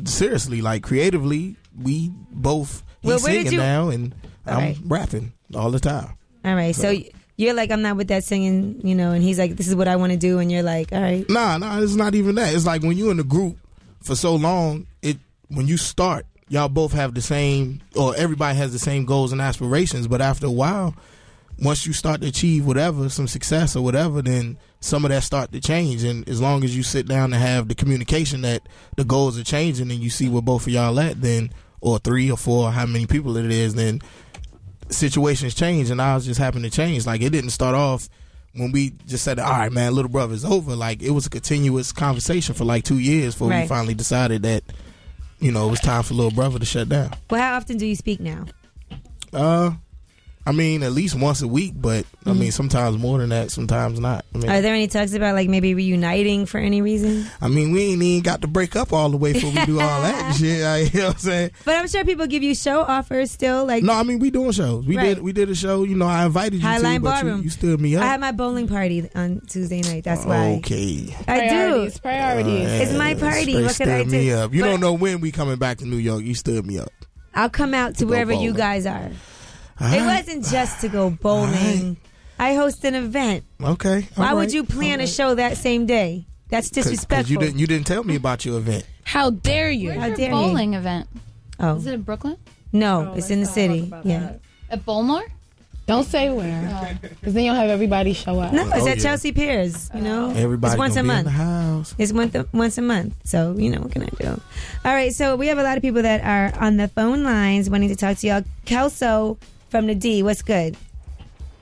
seriously, like creatively, we both Well, singing you- now and I'm Alright. rapping all the time. All right. So, you're like, I'm not with that singing, you know, and he's like, this is what I want to do, and you're like, all right. Nah, nah, it's not even that. It's like when you're in a group for so long, it when you start, y'all both have the same or everybody has the same goals and aspirations, but after a while, once you start to achieve whatever, some success or whatever, then some of that start to change. And as long as you sit down and have the communication that the goals are changing and you see where both of y'all at, then or three or four, how many people it is, then situations change and ours just happened to change. Like it didn't start off when we just said, "All right, man, little brother's over." Like it was a continuous conversation for like two years before we finally decided that you know it was time for little brother to shut down. Well, how often do you speak now? Uh, I mean, at least once a week, but I Mhm. mean, sometimes more than that, sometimes not. I mean, Are there any talks about like maybe reuniting for any reason? I mean, we ain't even got to break up all the way before we do all that shit. Like, you know what I'm saying? But I'm sure people give you show offers still. Like No, I mean we doing shows. We Right. did we did a show. You know, I invited you Highline to, but you, Ballroom. you stood me up. I had my bowling party on Tuesday night. That's why. Okay. I do. Priorities, priorities. It's my party. Straight What could I stood me do? up. You But don't know when we coming back to New York. You stood me up. I'll come out to To wherever you guys are. All It right. wasn't just to go bowling. I host an event. Okay. Why all would you plan a show that same day? That's 'Cause- 'cause disrespectful. you didn't you didn't tell me about your event. How dare you? How your dare bowling you? event? Oh. Is it in Brooklyn? No, oh, it's in the city. Yeah. At Bolmore? Don't say where, oh. because then you'll have everybody show up. No, it's Oh, at yeah. Chelsea Piers. You know, Everybody it's once a be in month. the house. It's once a, once a month. So you know what can I do? All right. So we have a lot of people that are on the phone lines wanting to talk to y'all. Kelso from the D. What's good?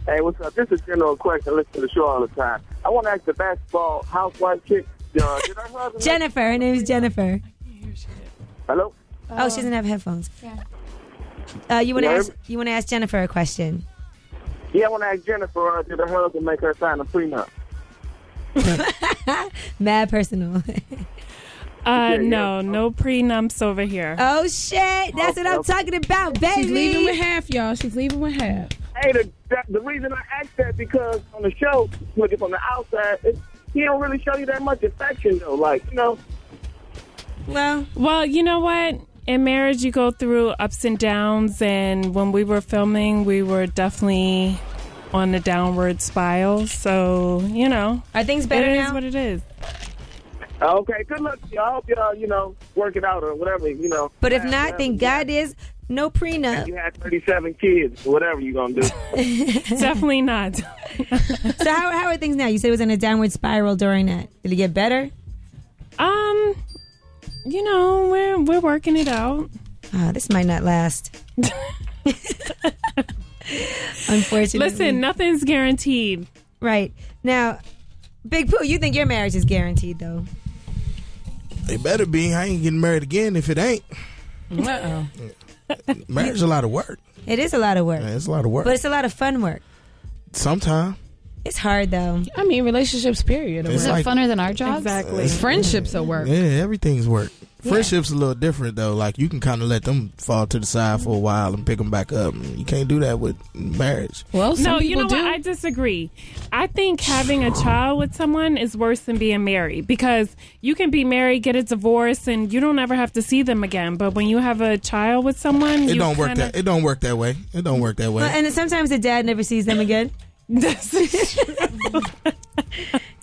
Hey, what's up? This is a general question. I listen to the show all the time. I want to ask the basketball housewife chick. Uh, did her? Jennifer. Her name is Jennifer. Hello. Oh, she doesn't have headphones. Uh, you want to ask? You want to ask Jennifer a question? Yeah, I want to ask Jennifer. Uh, did her husband make her sign a prenup? Mad personal. Uh, no, no prenups over here. oh shit! That's what I'm talking about, baby. She's leaving with half, y'all. She's leaving with half. Hey, the, that, the reason I asked that because on the show, looking from the outside, it, he don't really show you that much affection though. Like you know, Well, Well, you know what? In marriage, you go through ups and downs, and when we were filming, we were definitely on the downward spiral. So, you know, are things better it now? is what it is. Uh, okay. Good luck. to y'all. I hope y'all, you know, work it out or whatever. You know. But if not, then God is no prenup. You had 37 kids, whatever you're gonna do. Definitely not. so how how are things now? You said it was in a downward spiral during that. Did it get better? Um, you know, we're we're working it out. Oh, this might not last. Unfortunately. Listen, nothing's guaranteed. Right. Now, Big Pooh, you think your marriage is guaranteed though. It better be. I ain't getting married again if it ain't. Uh-oh. Marriage is a lot of work. It is a lot of work. Yeah, it's a lot of work. But it's a lot of fun work. Sometime. It's hard though. I mean, relationships. Period. are It's work. like- funner than our jobs? Exactly. Friendships are work. Yeah, everything's work. Friendships a little different though. Like you can kind of let them fall to the side for a while and pick them back up. You can't do that with marriage. Well, no, you know what? I disagree. I think having a child with someone is worse than being married because you can be married, get a divorce, and you don't ever have to see them again. But when you have a child with someone, It you don't work kinda- that. It don't work that way. It don't work that way. Well, and sometimes the dad never sees them again.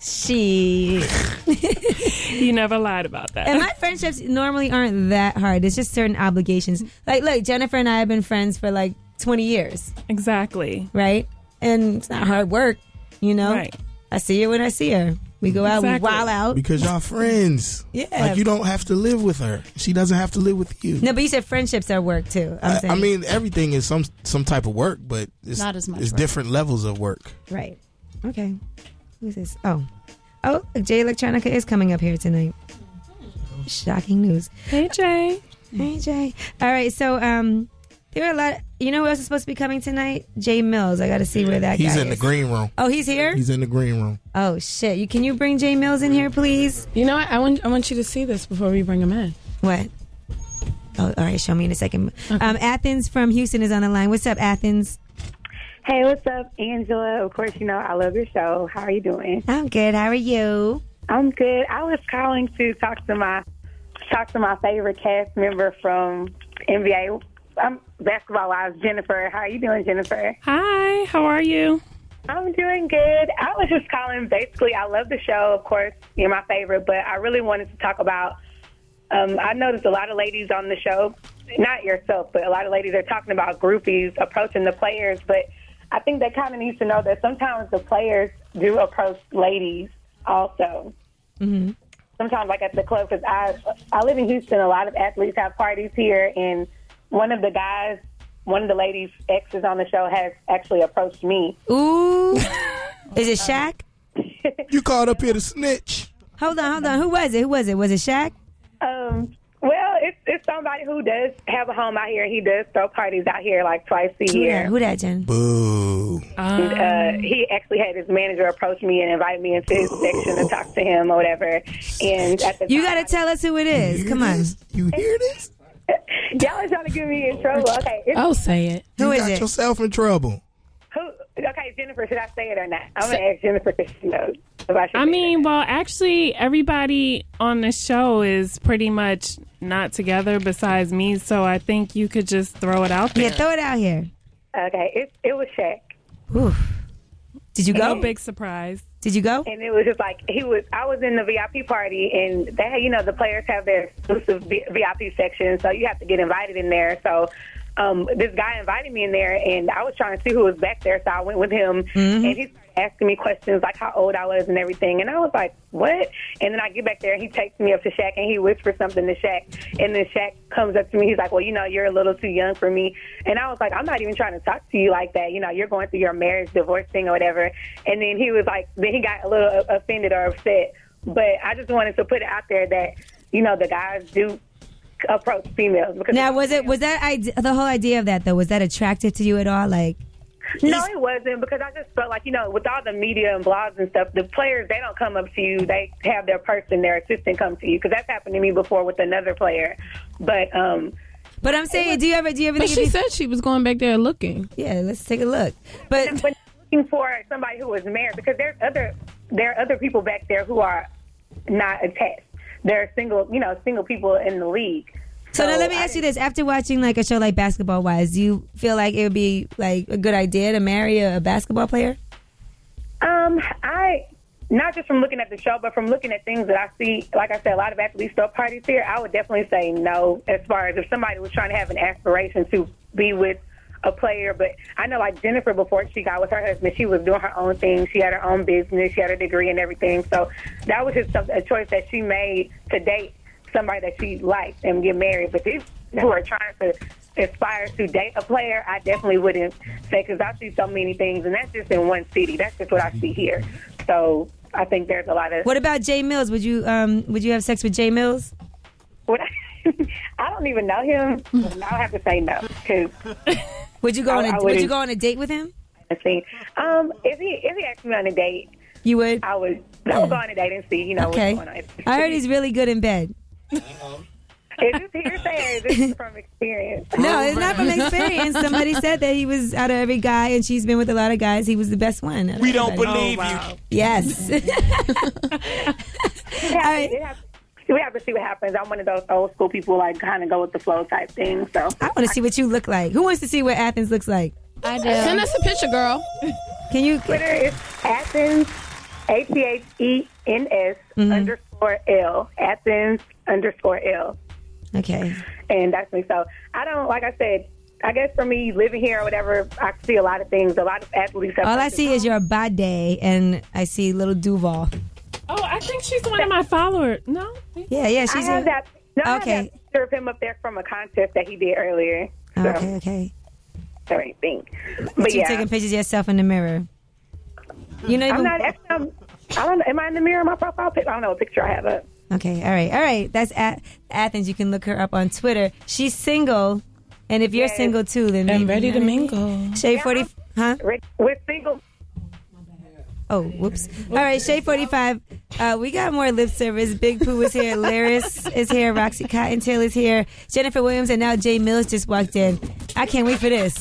She. you never lied about that. And my friendships normally aren't that hard. It's just certain obligations. Like, look, Jennifer and I have been friends for like 20 years. Exactly. Right? And it's not hard work, you know? Right. I see her when I see her. We go out, Exactly. we wild out. because y'all friends. Yeah. Like you don't have to live with her. She doesn't have to live with you. No, but you said friendships are work too. I'm I. I mean, everything is some some type of work, but it's Not as much It's work. different levels of work. Right. Okay. Who's this? Oh. Oh, Jay Electronica is coming up here tonight. Shocking news. Hey Jay. Hey Jay. All right, so um there are a lot you know who else is supposed to be coming tonight? Jay Mills. I gotta see where that He's guy in the green room. Oh, he's here? He's in the green room. Oh shit. You can you bring Jay Mills in here, please? You know what? I want I want you to see this before we bring him in. What? Oh, all right, show me in a second. Um Athens from Houston is on the line. What's up, Athens? Hey, what's up, Angela? Of course, you know I love your show. How are you doing? I'm good. How are you? I'm good. I was calling to talk to my talk to my favorite cast member from NBA. Um, basketball wives, Jennifer. How are you doing, Jennifer? Hi. How are you? I'm doing good. I was just calling. Basically, I love the show. Of course, you're my favorite, but I really wanted to talk about. Um, I noticed a lot of ladies on the show, not yourself, but a lot of ladies are talking about groupies approaching the players. But I think they kind of need to know that sometimes the players do approach ladies also. Mm-hmm. Sometimes, like at the club, because I I live in Houston. A lot of athletes have parties here, and one of the guys, one of the ladies' exes on the show has actually approached me. Ooh. Is it Shaq? You called up here to snitch. Hold on, hold on. Who was it? Who was it? Was it Shaq? Um, well, it's it's somebody who does have a home out here. He does throw parties out here like twice a Who year. that? Who that, Jen? Boo. And, uh, he actually had his manager approach me and invite me into his section to talk to him or whatever. And at the You got to tell us who it is. Come on. You hear this? y'all are trying to get me in trouble. Okay, it's, Oh, say it. Who you is got it? yourself in trouble. who? Okay, Jennifer, should I say it or not? I'm gonna ask Jennifer because she knows. I, I mean, well, actually, everybody on the show is pretty much not together besides me, so I think you could just throw it out there. Yeah, throw it out here. okay, it it was Shaq. Oof. Did you go? No big surprise. Did you go? And it was just like he was. I was in the VIP party, and they, had- you know, the players have their exclusive VIP section, so you have to get invited in there. So, um, this guy invited me in there, and I was trying to see who was back there, so I went with him, Mhm. and he asking me questions like how old I was and everything, and I was like, "What?" And then I get back there, and he takes me up to Shaq, and he whispers something to Shaq, and then Shaq comes up to me, he's like, "Well, you know, you're a little too young for me," and I was like, "I'm not even trying to talk to you like that. You know, you're going through your marriage divorce thing or whatever." And then he was like, then he got a little offended or upset, but I just wanted to put it out there that you know the guys do approach females because Now, was it was that the whole idea of that though? Was that attractive to you at all? Like, No, it wasn't because I just felt like you know, with all the media and blogs and stuff, the players they don't come up to you; they have their person, their assistant, come to you because that's happened to me before with another player. But um, but I'm saying, do you ever do you ever But she if you- said she was going back there looking. Yeah, let's take a look. But but looking for somebody who is married because there's other there are other people back there who are not attached. They're single, you know, single people in the league. So now let me I ask you this: After watching like a show like Basketball Wives, do you feel like it would be like a good idea to marry a, a basketball player? Um, I not just from looking at the show, but from looking at things that I see. Like I said, a lot of athletes throw parties here. I would definitely say no. As far as if somebody was trying to have an aspiration to be with a player, but I know like Jennifer before she got with her husband, she was doing her own thing. She had her own business. She had her degree and everything. So that was just a choice that she made to date somebody that she liked and get married. But these who are trying to aspire to date a player, I definitely wouldn't say because I see so many things, and that's just in one city. That's just what I see here. So I think there's a lot of. What about Jay Mills? Would you um would you have sex with Jay Mills? What I don't even know him. I'll have to say no because Would you go on I- I a Would you go on a date with him? I scene. Um, if he if he asked me on a date, You would? I would I would go on a date and see, you know, okay. what's going on. I heard he's really good in bed. Is this hearsay or is this from experience? No, it's not from experience. Somebody said that he was out of every guy, and she's been with a lot of guys. He was the best one. We don't everybody. believe you. Yes. We have, we have- we have to see what happens. I'm one of those old school people, like kind of go with the flow type thing. So I want to see what you look like. Who wants to see what Athens looks like? I do. Send us a picture, girl. Can you? Twitter is Athens, A T H E N S Mm-hmm. underscore L. Athens underscore L. Okay. And that's me. So I don't, like I said, I guess for me living here or whatever, I see a lot of things. A lot of athletes have. All I see is your body, and I see Lil Duval. Oh, I think she's one of my followers. No? Yeah, yeah, she's I have a- that. No, I Okay. have that picture of him up there from a contest that he did earlier. Ah, so, Okay, okay. So I think. But But you yeah, taking pictures of yourself in the mirror. You know, I'm even- not. Actually, I'm, I don't. Am I in the mirror? My profile picture. I don't know what picture I have up. Okay, all right, all right. That's at Athens. You can look her up on Twitter. She's single, and if you're Yes. single too, then And maybe- ready to mingle. Shay Yeah, forty, huh? We're single. Oh, whoops. All right, Shade forty five. Uh, we got more lip service. Big Pooh is here. Lyris is here. Roxy Cottontail is here. Jennifer Williams and now Jay Mills just walked in. I can't wait for this.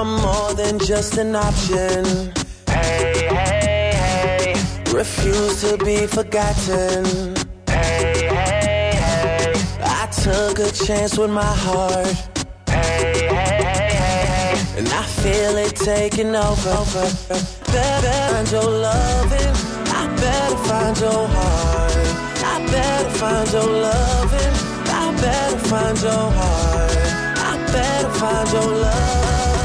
I'm more than just an option. Hey, hey, hey. Refuse to be forgotten. Hey, hey, hey. I took a chance with my heart. Hey, hey, hey, hey. And I feel it taking over. Better find your loving. I better find your heart. I better find your loving. I better find your heart. I better find your love.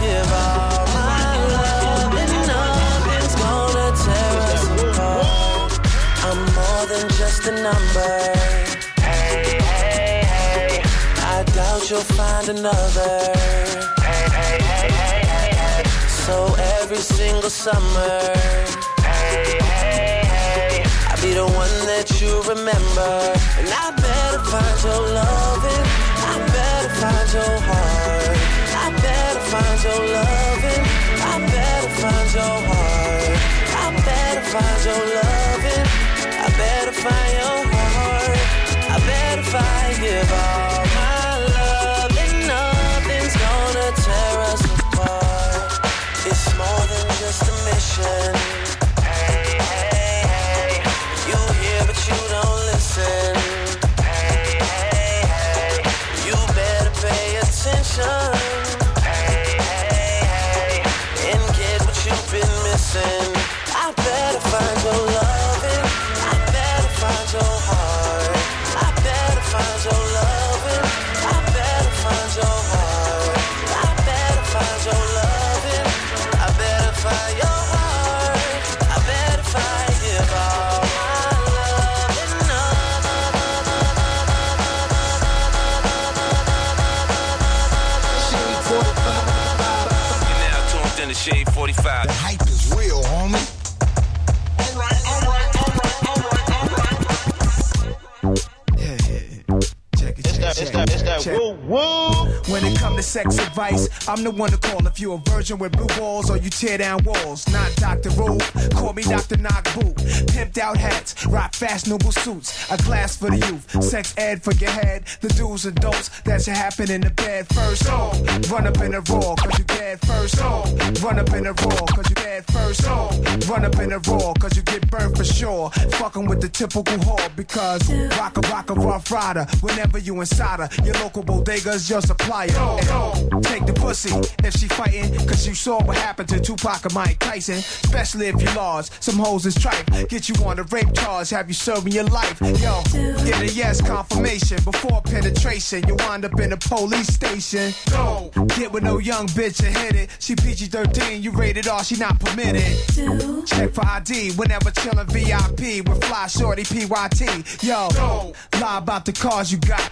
Give all my love, nothing's gonna tear us apart. I'm more than just a number. Hey, hey, hey. I doubt you'll find another. Hey, hey, hey, hey, hey, hey. So every single summer. Hey, hey, be the one that you remember. And I better find your loving. I better find your heart. I better find your loving. I better find your heart. I better find your loving. I better find your heart. I better find give all my love. And nothing's gonna tear us apart. It's more than just a mission. Listen. Hey, hey, hey. You better pay attention. Hey, hey, hey. And get what you've been missing. I better find your loving. I better find your heart. Shade 45. The hype is real, homie. When it come to sex advice, I'm the one to call if you a virgin with blue balls or you tear down walls. Not Dr. Ruth, call me Dr. Knock Boot. Pimped out hats, rock fashionable suits. A class for the youth, sex ed for your head. The do's and don'ts that should happen in the bed first. Oh, run up in the raw, cause you dead first. Run up in a raw, cause you dead first. Run up in the raw, cause you get burned for sure. Fucking with the typical whore because rock a rock a rough rider. Whenever you inside her, your local bodega's your supplier. And take the pussy if she fighting, cause you saw what happened to Tupac and Mike Tyson. Especially if you lost. Some hoes is tripe. Get you on a rape charge, have you serving your life. Yo, get a yes confirmation before penetration. You wind up in a police station. Get with no young bitch and hit it. She PG 13, you rated R, she not permitted. Check for ID whenever chillin' VIP with Fly Shorty PYT. Yo, don't lie about the cars you got.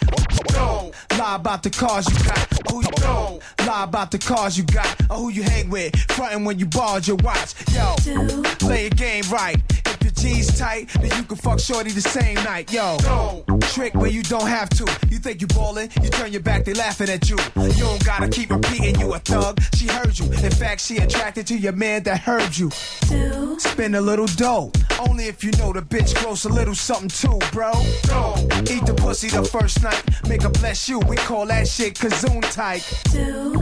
Don't lie about the cars you got. Who you don't lie about the cars you got or who you hang with. Frontin' when you borrowed your watch. Yo, play your game right. If your G's tight, then you can fuck Shorty the same night. Yo, trick where you don't have to. You think you ballin', you turn your back, they laughing at you. You don't gotta keep repeating you a thug. She heard you. In fact, she attracted to your man that heard you. Spend a little dough. Only if you know the bitch grows a little something too, bro. Eat the pussy the first night. Make her bless you. We call that shit kazoon type.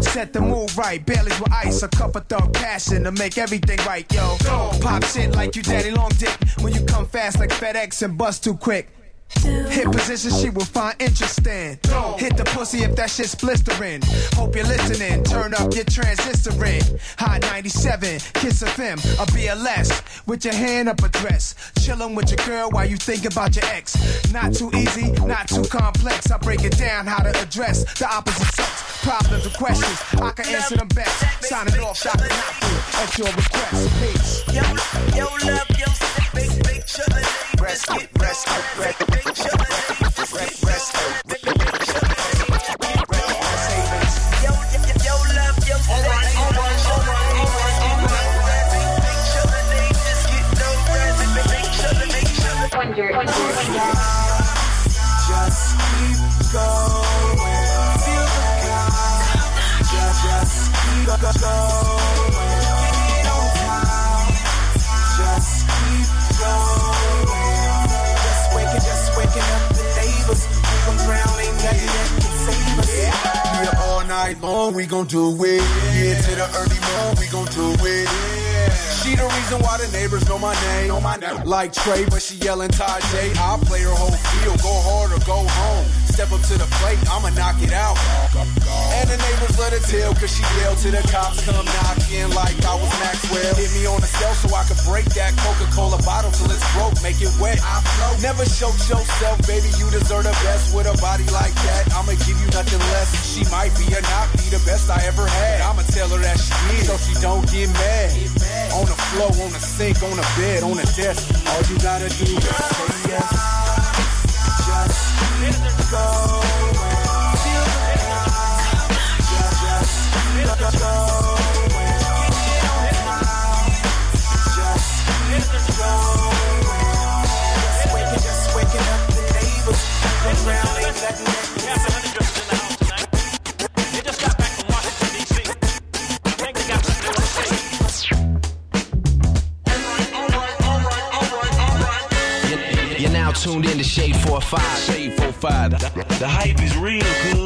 Set the mood right. Baileys with ice. A cup of thug passion to make everything right, yo. Pop shit like you daddy long dick. When you come fast like FedEx and bust too quick. Hit position she will find interesting. Hit the pussy if that shit's blistering. Hope you're listening. Turn up your transistoring. High 97, Kiss FM, a BLS. With your hand up a dress. Chillin' with your girl while you think about your ex. Not too easy, not too complex. I break it down how to address the opposite sex. Problems or questions, I can answer them best. Signing off, Dr. At your request. Peace. Yo, yo, love, yo, big, big, sugar, rest, get, rest, rest, big, sugar, rest, rest, gon' do it. Yeah, to the early morn we gon' do it. She the reason why the neighbors know my name. Know my name. Like Trey, but she yelling Tajay. I play her whole field. Go hard or go home. Step up to the plate, I'ma knock it out. And the neighbors let her tell, cause she yelled to the cops come knocking like I was Maxwell. Hit me on the cell so I could break that Coca-Cola bottle till it's broke, make it wet. I flow. Never show yourself, baby, you deserve the best with a body like that. I'ma give you nothing less. She might be or not be the best I ever had. I'ma tell her that she is, so she don't get mad. On the floor, on the sink, on the bed, on the desk. All you gotta do is say yes. Tuned in to Shade 45. Shade 45. The, the hype is real, cuz.